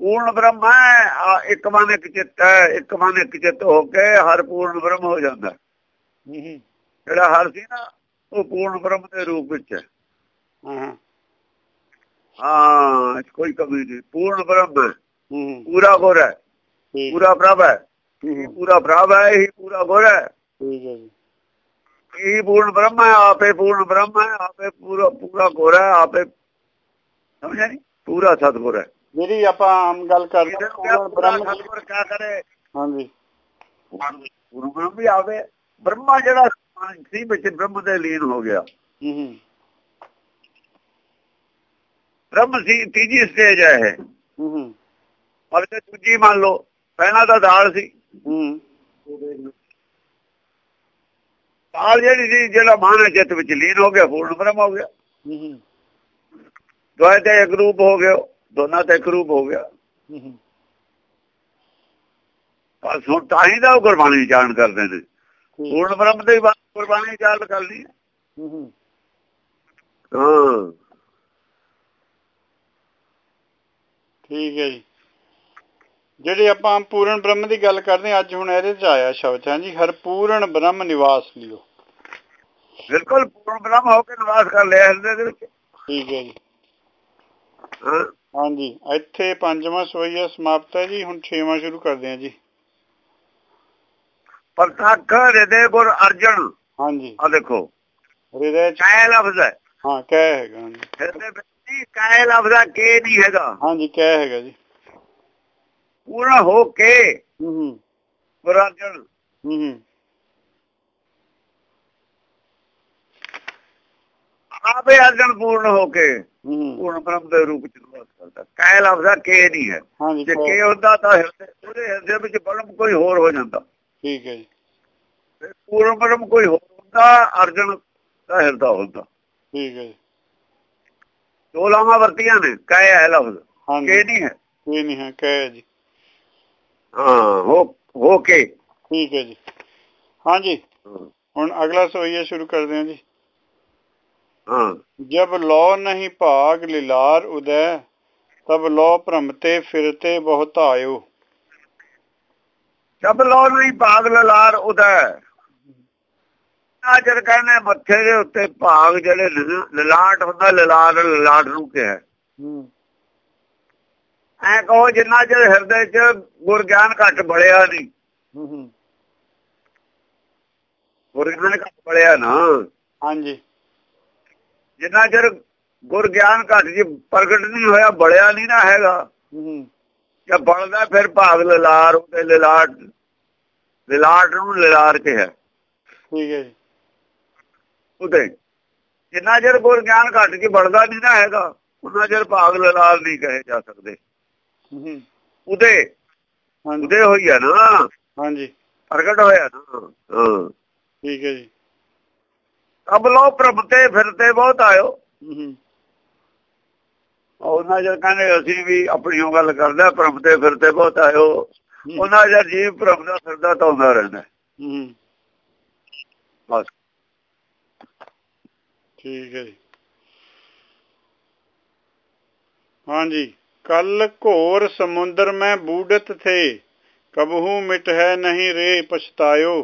ਪੂਰਨ ਬ੍ਰਹਮ ਹੈ ਇੱਕ ਮਨ ਇੱਕ ਚਿੱਤ ਹੈ ਇੱਕ ਮਨ ਇੱਕ ਚਿੱਤ ਹੋ ਕੇ ਹਰ ਪੂਰਨ ਬ੍ਰਹਮ ਹੋ ਜਾਂਦਾ ਜਿਹੜਾ ਹਰ ਸੀ ਨਾ ਉਹ ਪੂਰਨ ਬ੍ਰਹਮ ਦੇ ਰੂਪ ਵਿੱਚ ਹੈ। ਹਾਂ ਕੋਈ ਕਮੀ ਨਹੀਂ। ਪੂਰਨ ਬ੍ਰਹਮ ਪੂਰਾ ਗੁਰ ਹੈ। ਪੂਰਾ ਪ੍ਰਭ ਹੈ। ਹੂੰ ਪੂਰਾ ਪ੍ਰਭ ਹੈ ਹੀ ਪੂਰਾ ਗੁਰ ਹੈ। ਠੀਕ ਹੈ ਜੀ। ਇਹ ਪੂਰਨ ਬ੍ਰਹਮ ਹੈ? ਆਪੇ ਪੂਰਨ ਬ੍ਰਹਮ ਹੈ ਆਪੇ ਪੂਰਾ ਪੂਰਾ ਗੁਰ ਹੈ ਆਪੇ ਸਮਝਿਆ ਨਹੀਂ? ਪੂਰਾ ਸਤਗੁਰ ਹੈ। ਜਿਹੜੀ ਆਪਾਂ ਆਮ ਗੱਲ ਕਰਦੇ ਹਾਂ ਪੂਰਨ ਪੂਰਾ ਬ੍ਰਹਮ ਸਤਗੁਰ ਕਿਆ ਕਰੇ? ਹਾਂਜੀ। ਪੂਰਨ ਬ੍ਰਹਮ ਵੀ ਆਵੇ। ਬ੍ਰਹਮਾ ਜਿਹੜਾ ਸੀ ਵਿੱਚ ਬ੍ਰਹਮ ਦੇ ਲੀਨ ਹੋ ਗਿਆ। ਹੂੰ ਹੂੰ। ਬ੍ਰਹਮ ਸੀ ਤੀਜੀ ਸਟੇਜ ਹੈ ਇਹ। ਹੂੰ ਹੂੰ। ਜੇ ਦੂਜੀ ਮੰਨ ਲਓ ਪਹਿਲਾਂ ਤਾਂ ਦਾਲ ਸੀ। ਹੂੰ। ਦਾਲ ਜਿਹੜੀ ਸੀ ਜਿਹੜਾ ਮਾਨ ਚਿੱਤ ਵਿੱਚ ਲੀਨ ਹੋ ਗਿਆ ਪੂਰਨ ਬ੍ਰਹਮ ਹੋ ਗਿਆ। ਹੂੰ ਹੂੰ। ਦੋਏ ਤੇ ਇੱਕ ਰੂਪ ਹੋ ਗਿਆ ਦੋਨਾਂ ਤੇ ਇੱਕ ਰੂਪ ਹੋ ਗਿਆ। ਹੂੰ ਹੂੰ। ਪਰ ਤਾਂ ਹੀ ਦਾ ਗੁਰਬਾਣੀ ਜਾਣ ਕਰਦੇ ਨੇ। ਪੂਰਨ ਬ੍ਰਹਮ ਦੇ ਗੁਰਬਾਣੀ ਚਾਲ ਕਰਨੀ ਹੂੰ। ਹਾਂ। ਠੀਕ ਹੈ ਜੀ। ਜਿਹੜੀ ਆਪਾਂ ਪੂਰਨ ਬ੍ਰਹਮ ਦੀ ਗੱਲ ਕਰਦੇ ਅੱਜ ਹੁਣ ਇਹਦੇ ਚ ਆਇਆ ਸ਼ਬਦ ਹੈ ਜੀ ਹਰਪੂਰਨ ਬ੍ਰਹਮ ਨਿਵਾਸ ਲਿਓ। ਬਿਲਕੁਲ ਪੂਰਨ ਬ੍ਰਹਮ ਹੋ ਕੇ ਨਿਵਾਸ ਕਰ ਲਿਆ ਹਿਰਦੇ ਦੇ ਵਿੱਚ। ਠੀਕ ਹੈ ਜੀ। ਹਾਂ। ਹਾਂਜੀ ਇੱਥੇ ਪੰਜਵਾਂ ਸਵਈਆ ਸਮਾਪਤ ਹੈ ਜੀ ਹੁਣ ਛੇਵਾਂ ਸ਼ੁਰੂ ਕਰਦੇ ਹਾਂ ਜੀ। ਪ੍ਰਤੱਖ ਹਿਰਦੇ ਗੁਰ ਅਰਜਨ। ਹਾਂਜੀ। ਆ ਦੇਖੋ। ਹਿਰਦੇ ਚ ਕਾਇ ਲਫ਼ਜ਼ ਹੈ। ਹਾਂ ਕਹਿ ਹੈਗਾ ਹਿਰਦੇ ਵਿੱਚ ਕਾਇ ਲਫ਼ਜ਼ ਹੈ ਕੇ ਨਹੀਂ ਹੈਗਾ। ਹਾਂਜੀ ਕਹਿ ਹੈਗਾ ਜੀ। ਪੂਰਾ ਹੋ ਕੇ ਹੂੰ ਆਪੇ ਅਰਜਨ ਪੂਰਨ ਹੋ ਕੇ ਪੂਰਨ ਬ੍ਰਹਮ ਦੇ ਰੂਪ ਚ ਨਿਵਾਸ ਕਰਦਾ। ਕਾਇ ਲਫ਼ਜ਼ ਕੇ ਨਹੀਂ ਹੈ। ਜੇ ਕਹਿ- ਕੇ ਹੁੰਦਾ ਤਾਂ ਉਹਦੇ ਹਿਰਦੇ ਵਿੱਚ ਬ੍ਰਹਮ ਕੋਈ ਹੋਰ ਹੋ ਜਾਂਦਾ। ਠੀਕ ਹੈ ਜੀ। ਪੂਰਨ ਬ੍ਰਹਮ ਕੋਈ ਹੋਰ ਹੁੰਦਾ ਅਰਜਨ ਦਾ ਹਿਰਦਾ ਹੁੰਦਾ। ਠੀਕ ਹੈ ਜੀ। ਦੋ ਲਾਵਾਂ ਵਰਤੀਆਂ ਨੇ ਕਾਇ ਹੈ ਲਫ਼ਜ਼ ਕੇ ਨਹੀਂ ਹੈ। ਕੋਈ ਨਹੀਂ ਹੈ ਕਹਿ ਜੀ। ਠੀਕ ਹੈ ਜੀ। ਹਾਂਜੀ। ਹੁਣ ਅਗਲਾ ਸਵਈਆ ਸ਼ੁਰੂ ਕਰਦੇ ਜਬ ਲੋ ਨਹੀਂ ਭਾਗ ਲਿਲਾਰ ਉਦੈ ਤਬ ਲੋ ਭ੍ਰਮਤੇ ਫਿਰਤੇ ਬਹੁਤ ਆਇਓ। ਜਬ ਲੋ ਨਹੀਂ ਭਾਗ ਲਿਲਾਰ ਉਦੈ ਆਜਰ ਕਹਿੰਦੇ ਮੱਥੇ ਦੇ ਉੱਤੇ ਭਾਗ ਜਿਹੜੇ ਲਲਾਟ ਹੁੰਦਾ ਲਲਾਰ ਲਲਾਟ ਨੂੰ ਕਿਹਾ। ਐ ਕਹੋ ਜਿੰਨਾ ਚਿਰ ਹਿਰਦੇ 'ਚ ਗੁਰ ਗਿਆਨ ਘੱਟ ਬੜਿਆ ਨਹੀਂ। ਹੂੰ ਹੂੰ। ਗੁਰ ਗਿਆਨ ਘੱਟ ਬੜਿਆ ਨਾ। ਹਾਂਜੀ। ਜਿੰਨਾ ਚਿਰ ਗੁਰ ਗਿਆਨ ਘੱਟ ਜੀ ਪ੍ਰਗਟ ਨਹੀਂ ਹੋਇਆ ਬੜਿਆ ਨਹੀਂ ਨਾ ਹੈਗਾ। ਜੇ ਬਲਦਾ ਫਿਰ ਭਾਗ ਲਲਾਰ ਉਹਦੇ ਲਲਾਟ ਲਲਾਟ ਨੂੰ ਲਲਾਰ ਕਿਹਾ। ਠੀਕ ਹੈ ਜੀ। ਉਹਦੇ ਜਿੰਨਾ ਚਿਰ ਗੁਰ ਗਿਆਨ ਘੱਟ ਕੇ ਬੜਦਾ ਨਹੀਂ ਨਾ ਹੈਗਾ ਉਹਨਾਂ ਚਿਰ ਭਾਗ ਲਲਾਰ ਨਹੀਂ ਕਹੇ ਜਾ ਸਕਦੇ। ਹਾਂਜੀ। ਉਹਦੇ ਹੋਈ ਆ ਨਾ? ਹਾਂਜੀ। ਪ੍ਰਗਟ ਹੋਇਆ ਹਾਂ। ਠੀਕ ਹੈ ਜੀ। ਅਬ ਲੋ ਪ੍ਰਭ ਤੇ ਫਿਰਤੇ ਬਹੁਤ ਆਇਓ। ਉਹਨਾਂ ਜਰ ਕਹਿੰਦੇ ਅਸੀਂ ਵੀ ਆਪਣੀ ਉਹ ਗੱਲ ਕਰਦੇ ਪ੍ਰਭ ਤੇ ਫਿਰਤੇ ਬਹੁਤ ਆਇਓ। ਉਹਨਾਂ ਜਰ ਜੀਵ ਪ੍ਰਭ ਦਾ ਫਿਰਦਾ ਤਾਂ ਹੁੰਦਾ ਰਹਿੰਦਾ। ਬਸ। ਠੀਕ ਹੈ ਜੀ। ਹਾਂਜੀ। कल घोर समुद्र में बूढ़त थे कबहू मिट है नहीं रे पछतायो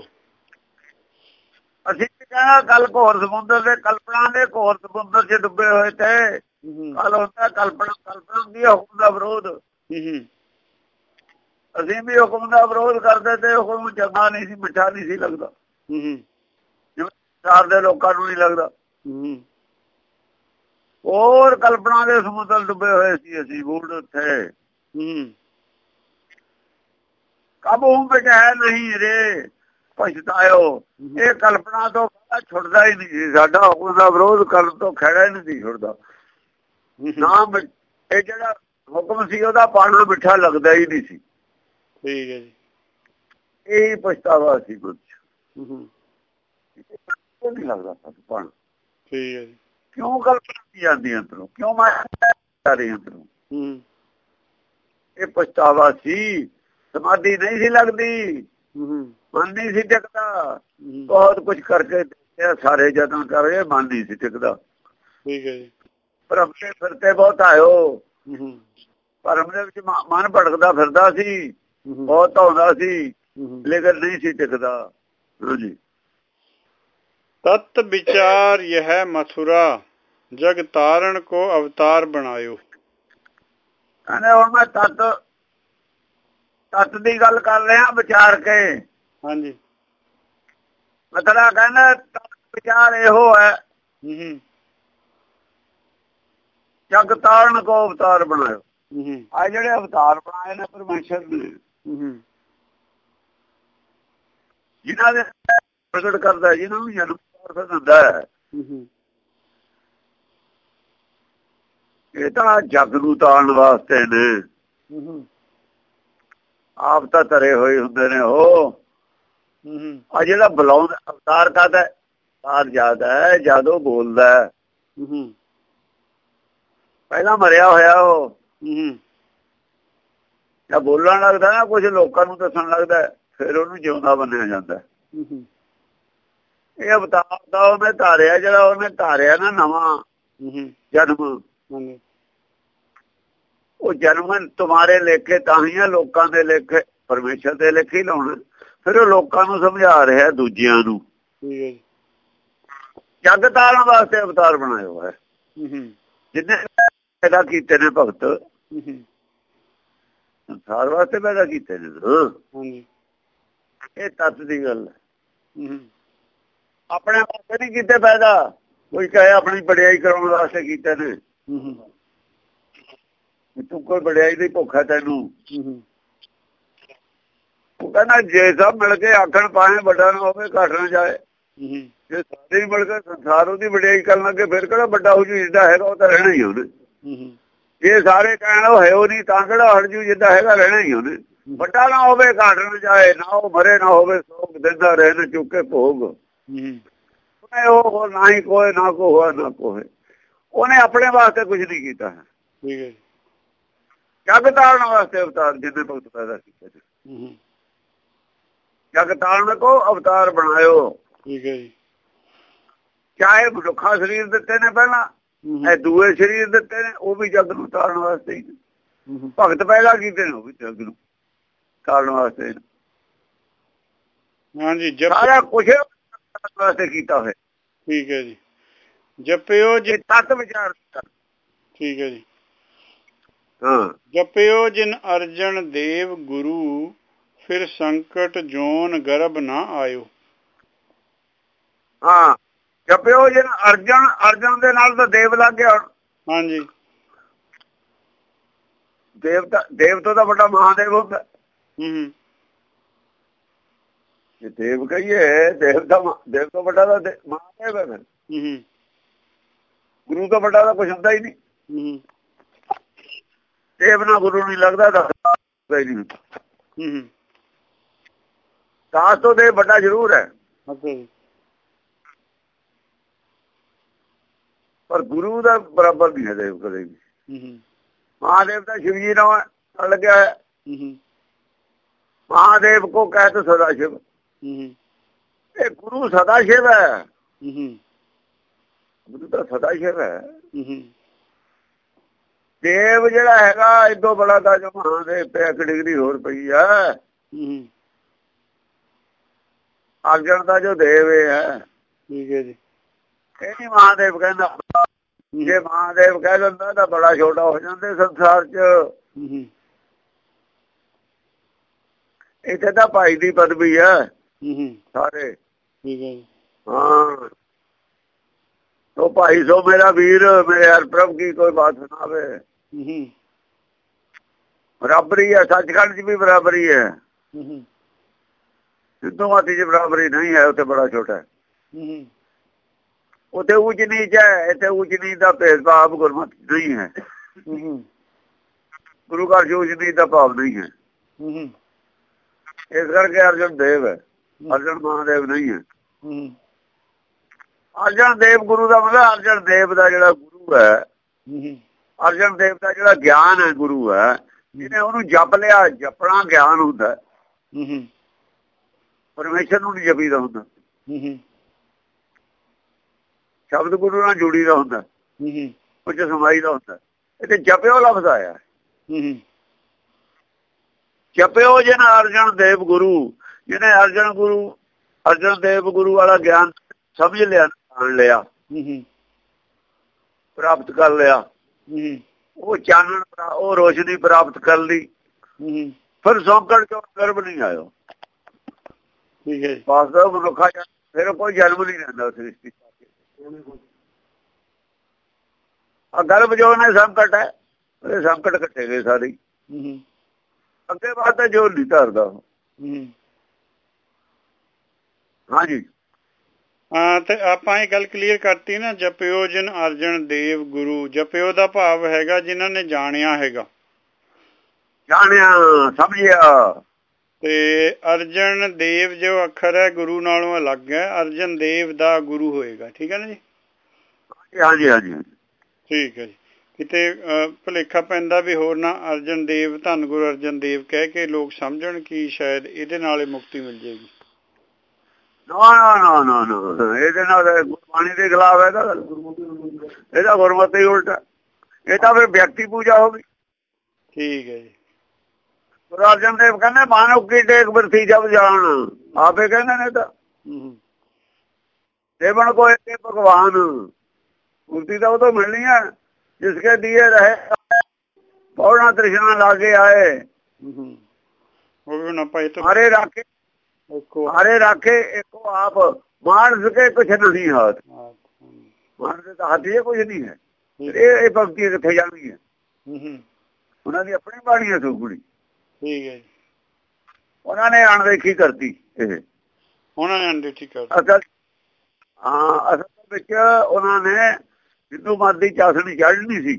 ਅਸੀਂ ਵੀ ਕਹਿੰਦਾ ਕੱਲ ਘੋਰ ਸਮੁੰਦਰ ਦੇ ਕਲਪਨਾ ਦੇ ਘੋਰ ਸਮੁੰਦਰ 'ਚ ਡੁੱਬੇ ਹੋਏ ਤੇ ਹੂੰ ਕੱਲ ਹੁੰਦਾ ਕਲਪਨਾ ਕਲਪਨਾ ਦੀ ਹੁਕਮ ਦਾ ਵਿਰੋਧ ਹੂੰ ਅਸੀਂ ਵੀ ਹੁਕਮ ਦਾ ਵਿਰੋਧ ਕਰਦੇ ਤੇ ਹੁਕਮ ਚੰਗਾ ਨਹੀਂ ਸੀ ਮਿੱਠਾ ਨਹੀਂ ਸੀ ਲੱਗਦਾ ਹੂੰ ਜਿਵੇਂ ਚਾਰ ਦੇ ਲੋਕਾਂ ਨੂੰ ਨਹੀਂ ਲੱਗਦਾ ਹੂੰ ਹੋਰ ਕਲਪਨਾ ਦੇ ਸਮੁੰਦਰ ਡੁੱਬੇ ਹੋਏ ਸੀ ਅਸੀਂ ਬੂੜ ਉੱਥੇ ਹੂੰ। ਕਬੂ ਵਿੱਚ ਹੈ ਨਹੀਂ ਰੇ ਪਛਤਾਇਓ। ਇਹ ਕਲਪਨਾ ਤੋਂ ਛੁੱਟਦਾ ਹੀ ਨਹੀਂ ਸਾਡਾ ਹੁਕਮ ਦਾ ਵਿਰੋਧ ਕਰਨ ਤੋਂ ਖੜਾ ਹੀ ਨਹੀਂ ਛੁੱਟਦਾ। ਨਾ ਮਿ- ਇਹ ਜਿਹੜਾ ਹੁਕਮ ਸੀ ਉਹਦਾ ਪਾਣਾ ਮਿੱਠਾ ਲੱਗਦਾ ਹੀ ਨਹੀਂ ਸੀ। ਠੀਕ ਹੈ ਜੀ। ਇਹ ਪਛਤਾਵਾ ਸੀ ਕੁਝ ਹੂੰ ਨਹੀਂ ਲੱਗਦਾ ਪਾਣਾ ਠੀਕ ਹੈ ਜੀ। ਕਿਉਂ ਕਲਪਨਾ ਕੀ ਜਾਂਦੀ ਅੰਦਰੋਂ? ਕਿਉਂ ਮੈਂ ਆ ਰਹੀ ਅੰਦਰੋਂ? ਹੂੰ। ਇਹ ਪਛਤਾਵਾ ਸੀ। ਸਮਾਧੀ ਨਹੀਂ ਸੀ ਲੱਗਦੀ। ਹੂੰ। ਮਨ ਨਹੀਂ ਸੀ ਟਿਕਦਾ। ਬਹੁਤ ਕੁਝ ਕਰਕੇ ਦੇਖਿਆ ਸਾਰੇ ਯਤਨ ਕਰੇ ਮਨ ਨਹੀਂ ਸੀ ਟਿਕਦਾ। ਠੀਕ ਹੈ ਜੀ। ਭਰਮ ਤੇ ਫਿਰਤੇ ਬਹੁਤ ਆਇਓ। ਭਰਮ ਦੇ ਵਿੱਚ ਮਨ ਭਟਕਦਾ ਫਿਰਦਾ ਸੀ। ਬਹੁਤ ਆਉਂਦਾ ਸੀ। ਲੇਕਿਨ ਨਹੀਂ ਸੀ ਟਿਕਦਾ। ਹਾਂਜੀ ਤਤ ਵਿਚਾਰ ਇਹ ਮਥੁਰਾ ਜਗ ਤਾਰਨ ਕੋ ਅਵਤਾਰ ਬਣਾਇਓ। ਕਹਿੰਦੇ ਹੁਣ ਮੈਂ ਤਤ ਤਤ ਦੀ ਗੱਲ ਕਰ ਰਿਹਾ ਵਿਚਾਰ ਕੇ। ਹਾਂਜੀ। ਮਤਲਬ ਕਹਿੰਦਾ ਤਤ ਵਿਚਾਰ ਇਹੋ ਹੈ। ਜਗ ਤਾਰਨ ਕੋ ਅਵਤਾਰ ਬਣਾਇਓ। ਆ ਜਿਹੜੇ ਅਵਤਾਰ ਬਣਾਏ ਨੇ ਪਰਮੇਸ਼ਰ ਨੇ। ਜਿਨ੍ਹਾਂ ਦੇ ਪ੍ਰਗਟ ਕਰਦਾ ਜਿਹਨਾਂ ਨੂੰ ਜਨਮ ਪਰਫੈਕਟ ਜਗ ਨੂੰ ਤਾਣ ਵਾਸਤੇ ਨੇ। ਆਪ ਤਾਂ ਧਰੇ ਹੋਏ ਹੁੰਦੇ ਨੇ ਉਹ। ਆ ਜਿਹੜਾ ਬੁਲਾਉਂਦਾ ਅਵਤਾਰ ਕਾਦਾ ਬਾਹਰ ਜਾਂਦਾ ਹੈ ਜਦੋਂ ਬੋਲਦਾ ਹੈ। ਪਹਿਲਾਂ ਮਰਿਆ ਹੋਇਆ ਉਹ। ਜਾਂ ਬੋਲਣ ਲੱਗਦਾ ਨਾ ਕੁਝ ਲੋਕਾਂ ਨੂੰ ਦੱਸਣ ਲੱਗਦਾ ਫਿਰ ਉਹਨੂੰ ਜਿਉਂਦਾ ਬੰਨਿਆ ਜਾਂਦਾ ਇਹ ਅਵਤਾਰ ਦਾ ਓ ਮੈਂ ਤਾਰਿਆ ਜਿਹੜਾ ਉਹਨੇ ਧਾਰਿਆ ਨਾ ਨਵਾਂ ਜਨਮ। ਉਹ ਜਨਮ ਤੁਹਾਰੇ ਲੇਖੇ ਤਾਂ ਹੀ ਲੋਕਾਂ ਦੇ ਲੇਖੇ ਪਰਮੇਸ਼ਰ ਦੇ ਲੇਖੇ ਲਾਉਣ। ਫਿਰ ਉਹ ਲੋਕਾਂ ਨੂੰ ਸਮਝਾ ਰਿਹਾ ਦੂਜਿਆਂ ਨੂੰ। ਜਗ ਤਾਰਨ ਵਾਸਤੇ ਅਵਤਾਰ ਬਣਾਇਆ ਹੋਇਆ। ਜਿਹਨੇ ਪੈਦਾ ਕੀਤੇ ਨੇ ਭਗਤ ਸੰਸਾਰ ਵਾਸਤੇ ਪੈਦਾ ਕੀਤੇ ਨੇ। ਇਹ ਤਤ ਦੀ ਗੱਲ ਹੈ। ਆਪਣੇ ਵਾਸਤੇ ਨਹੀਂ ਕੀਤੇ ਪੈਦਾ ਕੋਈ ਕਹੇ ਆਪਣੀ ਬੜਾਈ ਕਰਾਉਣ ਵਾਸਤੇ ਕੀਤੇ ਨੇ। ਤੂੰ ਕੋਈ ਬੜਾਈ ਦੀ ਭੁੱਖ ਹੈ ਤੈਨੂੰ ਉਹ ਕਹਿੰਦਾ ਜੇ ਸਭ ਮਿਲ ਕੇ ਆਖਣ ਪਾਏ ਵੱਡਾ ਨਾ ਹੋਵੇ ਘਟ ਨਾ ਜਾਏ। ਜੇ ਸਾਰੇ ਮਿਲ ਕੇ ਸੰਸਾਰ ਉਹਦੀ ਵਡਿਆਈ ਕਰਨ ਲੱਗੇ ਫਿਰ ਕਿਹੜਾ ਵੱਡਾ ਹੋ ਜੂ? ਜਿੱਦਾਂ ਹੈਗਾ ਉਹ ਤਾਂ ਰਹਿਣਾ ਹੀ ਉਹਨੇ ਜੇ ਸਾਰੇ ਕਹਿਣ ਉਹ ਹੈ ਉਹ ਨਹੀਂ ਤਾਂ ਕਿਹੜਾ ਹਟ ਜੂ? ਜਿੱਦਾਂ ਹੈਗਾ ਰਹਿਣਾ ਹੀ ਉਹਨੇ ਵੱਡਾ ਨਾ ਹੋਵੇ ਘਟ ਨਾ ਜਾਏ ਨਾ ਉਹ ਮਰੇ ਨਾ ਹੋਵੇ ਸੋਗ ਦਿੰਦਾ ਰਹਿਣ ਚੁੱਕੇ ਭੋਗ। ਉਹਨੇ ਉਹ ਨਾ ਹੀ ਕੋਈ ਨਾ ਕੋ ਹੋਇਆ ਨਾ ਕੋਈ ਉਹਨੇ ਆਪਣੇ ਵਾਸਤੇ ਕੁਝ ਨਹੀਂ ਕੀਤਾ ਹੈ। ਠੀਕ ਹੈ ਜਗ ਤਾਰਨ ਵਾਸਤੇ ਅਵਤਾਰ ਜਿਹਨੇ ਭਗਤ ਪੈਦਾ ਕੀਤਾ ਜੀ ਜਗ ਤਾਰਨ ਕੋ ਅਵਤਾਰ ਬਣਾਇਓ। ਠੀਕ ਹੈ ਜੀ। ਚਾਹੇ ਮਨੁੱਖਾ ਸਰੀਰ ਦਿੱਤੇ ਨੇ ਪਹਿਲਾਂ ਇਹ ਦੂਏ ਸਰੀਰ ਦਿੱਤੇ ਨੇ ਉਹ ਵੀ ਜਗ ਨੂੰ ਤਾਰਨ ਵਾਸਤੇ ਹੀ ਭਗਤ ਪੈਦਾ ਕੀਤੇ ਨੇ ਉਹ ਵੀ ਜਗ ਨੂੰ ਤਾਰਨ ਵਾਸਤੇ ਹਾਂਜੀ ਸਾਰਾ ਕੁਝ ਕਰਨ ਵਾਸਤੇ ਕੀਤਾ ਹੋਇਆ। ਠੀਕ ਹੈ ਜੀ। ਜਪਿਓ ਜੇ ਤਤ ਵਿਚਾਰ ਠੀਕ ਹੈ ਜੀ। ਹਾਂ। ਜਪਿਓ ਜਿਨ ਅਰਜਨ ਦੇਵ ਗੁਰੂ ਫਿਰ ਸੰਕਟ ਜੋਨ ਗਰਬ ਨਾ ਆਇਓ। ਹਾਂ। ਜਪਿਓ ਜਿਨ ਅਰਜਨ ਅਰਜਨ ਦੇ ਨਾਲ ਤਾਂ ਦੇਵ ਲੱਗ ਗਿਆ ਹਾਂਜੀ। ਦੇਵਤਾ ਦੇਵਤਾ ਦਾ ਵੱਡਾ ਮਹਾਦੇਵ ਹੁੰਦਾ ਹੂੰ। ਜੇ ਦੇਵ ਕਹੀਏ ਦੇਵ ਦਾ ਦੇਵ ਤੋਂ ਵੱਡਾ ਦਾ ਮਹਾਦੇਵ ਹੈ ਫਿਰ। ਹੂੰ ਗੁਰੂ ਤੋਂ ਵੱਡਾ ਦਾ ਕੁਝ ਹੁੰਦਾ ਹੀ ਨਹੀਂ। ਹੂੰ ਦੇਵ ਨਾਲ ਗੁਰੂ ਨਹੀਂ ਲੱਗਦਾ ਦੱਸਦਾ ਨਹੀਂ। ਹੂੰ ਦਾਸ ਤੋਂ ਦੇ ਵੱਡਾ ਜ਼ਰੂਰ ਹੈ। ਪਰ ਗੁਰੂ ਦਾ ਬਰਾਬਰ ਨਹੀਂ ਹੈ ਦੇਵ ਕਦੇ ਵੀ। ਹੂੰ ਮਹਾਦੇਵ ਦਾ ਸ਼ਿਵ ਜੀ ਨਾਲ ਲੱਗਿਆ ਹੈ ਹੂੰ। ਮਹਾਦੇਵ ਕੋ ਕਹਿ ਤੋ ਸਦਾ ਸ਼ਿਵ। ਇਹ ਗੁਰੂ ਸਦਾ ਸ਼ਿਵ ਹੈ। ਗੁਰੂ ਤਾਂ ਸਦਾ ਸ਼ਿਵ ਹੈ। ਦੇਵ ਜਿਹੜਾ ਹੈਗਾ ਇਦੋਂ ਬੜਾ ਦਾ ਜਮਾਂ ਦੇ ਤੇ 1 ਡਿਗਰੀ ਹੋਰ ਪਈ ਆ ਅਗਰ ਦਾ ਜੋ ਦੇਵ ਹੈ। ਠੀਕ ਹੈ ਜੀ। ਇਹ ਨਹੀਂ ਮਹਾਦੇਵ ਕਹਿੰਦਾ। ਜੇ ਮਹਾਦੇਵ ਕਹਿ ਦਿੰਦਾ ਤਾਂ ਬੜਾ ਛੋਟਾ ਹੋ ਜਾਂਦੇ ਸੰਸਾਰ 'ਚ। ਇੱਥੇ ਤਾਂ ਭਾਈ ਦੀ ਪਦਵੀ ਹੈ। ਸਾਰੇ। ਹਾਂ ਤੋ ਭਾਈ ਸੋ ਮੇਰਾ ਵੀਰ ਮੇਰੇ ਹਰ ਪ੍ਰਭ ਕੀ ਕੋਈ ਬਾਤ ਸੁਣਾਵੇ? ਬਰਾਬਰੀ ਹੈ ਸੱਚਖੰਡ 'ਚ ਵੀ ਬਰਾਬਰੀ ਹੈ। ਸਿੱਧੂ ਮਾਤੀ 'ਚ ਬਰਾਬਰੀ ਨਹੀਂ ਹੈ ਉੱਥੇ ਬੜਾ ਛੋਟਾ ਹੈ। ਉੱਥੇ ਉੱਚ ਨੀਚ ਹੈ ਇੱਥੇ ਉੱਚ ਨੀਚ ਦਾ ਭੇਦਭਾਵ ਗੁਰਮਤ ਨਹੀਂ ਹੈ। ਗੁਰੂ ਘਰ ਜੋ ਉੱਚ ਦਾ ਭਾਵ ਨਹੀਂ ਹੈ। ਇਸ ਕਰਕੇ ਅਰਜਨ ਦੇਵ ਹੈ। ਅਰਜਨ ਮਹਾਦੇਵ ਨਹੀਂ ਹੈ। ਅਰਜਨ ਦੇਵ ਗੁਰੂ ਦਾ ਮਤਲਬ ਅਰਜਨ ਦੇਵ ਦਾ ਜਿਹੜਾ ਗੁਰੂ ਹੈ ਅਰਜਨ ਦੇਵ ਦਾ ਜਿਹੜਾ ਗਿਆਨ ਹੈ ਗੁਰੂ ਹੈ ਜਿਹਨੇ ਉਹਨੂੰ ਜਪ ਲਿਆ ਜਪਣਾ ਗਿਆਨ ਹੁੰਦਾ ਪਰਮੇਸ਼ਰ ਨੂੰ ਜਪੀ ਦਾ ਹੁੰਦਾ। ਸ਼ਬਦ ਗੁਰੂ ਨਾਲ ਜੁੜੀ ਦਾ ਹੁੰਦਾ ਉਹ ਚ ਸਮਾਈਦਾ ਹੁੰਦਾ ਇਹ ਤੇ ਜਪਿਓ ਲਫ਼ਜ਼ ਆਇਆ ਜਪਿਓ ਜਨ ਅਰਜਨ ਦੇਵ ਗੁਰੂ ਜਿਹਨੇ ਅਰਜਨ ਗੁਰੂ ਅਰਜਨ ਦੇਵ ਗੁਰੂ ਵਾਲਾ ਗਿਆਨ ਸਮਝ ਲਿਆ ਜਾਣ ਲਿਆ ਪ੍ਰਾਪਤ ਕਰ ਲਿਆ। ਉਹ ਚਾਨਣ ਉਹ ਰੋਸ਼ਨੀ ਪ੍ਰਾਪਤ ਕਰ ਲਈ। ਫਿਰ ਸੌਂਕੜ ਚੋਂ ਗਰਭ ਨਹੀਂ ਆਇਓ? ਠੀਕ ਹੈ ਵਾਸਤਵ ਮਨੁੱਖਾ ਜਨਮ ਫਿਰ ਕੋਈ ਜਨਮ ਨਹੀਂ ਰਹਿੰਦਾ ਸ੍ਰਿਸ਼ਟੀ ਆ ਗਰਭ ਜੋ ਨੇ ਸੰਕਟ ਹੈ ਇਹ ਸੰਕਟ ਕੱਟੇ ਗਏ ਸਾਰੇ। ਅੱਗੇ ਬਾਅਦ ਤਾਂ ਜੋ ਨਹੀਂ ਧਰਦਾ ਹਾਂਜੀ। ਹਾਂ ਤੇ ਆਪਾਂ ਇਹ ਗੱਲ ਕਲੀਅਰ ਕਰਤੀ ਨਾ ਜਪਿਓ ਜਨ ਅਰਜਨ ਦੇਵ ਗੁਰੂ। ਜਪਿਓ ਦਾ ਭਾਵ ਹੈਗਾ ਜਿਨ੍ਹਾਂ ਨੇ ਜਾਣਿਆ ਹੈਗਾ। ਜਾਣਿਆ ਸਮਝਿਆ। ਤੇ ਅਰਜਨ ਦੇਵ ਜੋ ਅੱਖਰ ਹੈ ਗੁਰੂ ਨਾਲੋਂ ਅਲੱਗ ਹੈ। ਅਰਜਨ ਦੇਵ ਦਾ ਗੁਰੂ ਹੋਏਗਾ ਠੀਕ ਹੈ ਨਾ ਜੀ? ਹਾਂਜੀ ਹਾਂਜੀ। ਠੀਕ ਹੈ ਜੀ। ਕਿਤੇ ਭੁਲੇਖਾ ਪੈਂਦਾ ਵੀ ਹੋਰ ਨਾ ਅਰਜਨ ਦੇਵ ਧੰਨ ਗੁਰੂ ਅਰਜਨ ਦੇਵ ਕਹਿ ਕੇ ਲੋਕ ਸਮਝਣ ਕਿ ਸ਼ਾਇਦ ਇਹਦੇ ਨਾਲ ਹੀ ਮੁਕਤੀ ਮਿਲ ਜਾਏਗੀ। ਨਾ ਨਾ ਨਾ ਨਾ ਨਾ ਇਹਦੇ ਨਾਲ ਗੁਰਬਾਣੀ ਦੇ ਖਿਲਾਫ ਹੈ ਤਾਂ ਇਹਦਾ ਗੁਰਮਤਿ ਉਲਟਾ। ਇਹ ਤਾਂ ਫਿਰ ਵਿਅਕਤੀ ਪੂਜਾ ਹੋ ਗਈ। ਠੀਕ ਹੈ ਜੀ। ਗੁਰੂ ਅਰਜਨ ਦੇਵ ਕਹਿੰਦੇ ਮਾਨਵ ਕੀ ਟੇਕ ਬਰਤੀ ਜਬ ਜਾਣ ਆਪੇ ਕਹਿੰਦੇ ਨੇ ਤਾਂ। ਦੇਵਨ ਕੋ ਇੱਕ ਭਗਵਾਨ। ਮੁਕਤੀ ਤਾਂ ਉਹ ਤੋਂ ਮਿਲਣੀ ਹੈ। ਜਿਸਕੇ ਦੀਏ ਰਹੇ। ਪੌਣਾ ਤ੍ਰਿਸ਼ਨਾ ਲਾਗੇ ਆਏ। ਉਹ ਵੀ ਆਪਾਂ ਇਹ ਤੋਂ ਮਾਰੇ ਰਾਖੇ। ਮਾਰੇ ਰਾਖੇ ਇੱਕੋ ਆਪ। ਮਾਨਸ ਕੇ ਕੁਛ ਨਹੀਂ ਹਾਥ ਮਾਨਸ ਦੇ ਤਾਂ ਹੱਥ ਇਹ ਕੁਝ ਨਹੀਂ ਹੈ। ਇਹ ਇਹ ਭਗਤੀ ਕਿੱਥੇ ਜਾਣਗੀ ਹੂੰ ਉਹਨਾਂ ਦੀ ਆਪਣੀ ਬਾਣੀ ਹੈ ਸੁਖੜੀ ਠੀਕ ਹੈ ਉਹਨਾਂ ਨੇ ਅਣਦੇਖੀ ਕਰਤੀ ਇਹ। ਉਹਨਾਂ ਨੇ ਅੰਡੇ ਠੀਕ ਕਰ ਅਸਲ ਹਾਂ ਅਸਲ ਵਿੱਚ ਉਹਨਾਂ ਨੇ ਹਿੰਦੂ ਮਤ ਦੀ ਚਾਸਣੀ ਚੜ੍ਹਨੀ ਸੀ।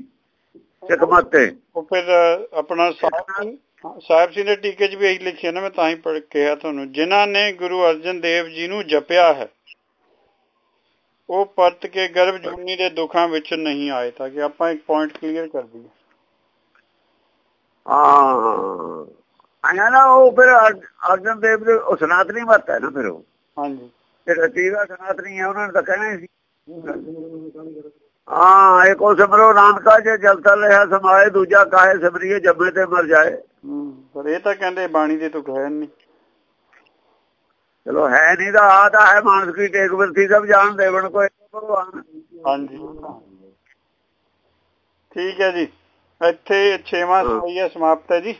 ਸਿੱਖ ਮਤ ਤੇ। ਉਹ ਫਿਰ ਆਪਣਾ ਹਾਂ, ਸਾਹਿਬ ਸਿੰਘ ਦੇ ਟੀਕੇ 'ਚ ਵੀ ਇਹੀ ਲਿਖਿਆ ਨਾ ਮੈਂ ਤਾਂ ਹੀ ਪੜ੍ਹ ਕਿਹਾ ਤੁਹਾਨੂੰ। ਜਿਨ੍ਹਾਂ ਨੇ ਗੁਰੂ ਅਰਜਨ ਦੇਵ ਜੀ ਨੂੰ ਜਪਿਆ ਹੈ ਉਹ ਪਰਤ ਕੇ ਗਰਭ ਜੂਨੀ ਦੇ ਦੁੱਖਾਂ ਵਿੱਚ ਨਹੀਂ ਆਏ ਤਾਂ ਕਿ ਆਪਾਂ ਇੱਕ ਪੁਆਇੰਟ ਕਲੀਅਰ ਕਰ ਦਈਏ। ਹਾਂ ਆਇਆ ਨਾ ਉਹ ਫਿਰ ਅਰ- ਅਰਜਨ ਦੇਵ ਦੇ ਉਹ ਸਨਾਤਨੀ ਮਤ ਹੈ ਨਾ ਫਿਰ ਉਹ। ਹਾਂਜੀ। ਤੇ ਰਤੀਵਾ ਸਨਾਤਨੀ ਹੈ ਉਹਨਾਂ ਨੇ ਤਾਂ ਕਹਿਣਾ ਸੀ। ਹਾਂ ਇੱਕ ਉਹ ਸਿਮਰੋ ਨਾਨਕਾ ਜੇ ਜਲ ਤਲ ਰਿਹਾ ਸਮਾਏ ਦੂਜਾ ਕਾਹੇ ਸਿਮਰੀਏ ਜੰਮੇ ਤੇ ਮਰ ਜਾਏ। ਪਰ ਇਹ ਤਾਂ ਕਹਿੰਦੇ ਬਾਣੀ ਦੇ ਤੋਂ ਹੈ ਨਹੀਂ ਚਲੋ ਹੈ ਨਹੀਂ ਤਾਂ ਆ ਤਾਂ ਹੈ ਮਾਨਸ ਕੀ ਟੇਕ ਵਰਤੀ ਸਭ ਜਾਣ ਦੇਵਨ ਕੋਈ ਭਗਵਾਨ ਹਾਂਜੀ ਠੀਕ ਹੈ ਜੀ ਇੱਥੇ 6ਵਾਂ ਹਾਂ। ਸਹੀ ਹੈ ਸਮਾਪਤ ਹੈ ਜੀ।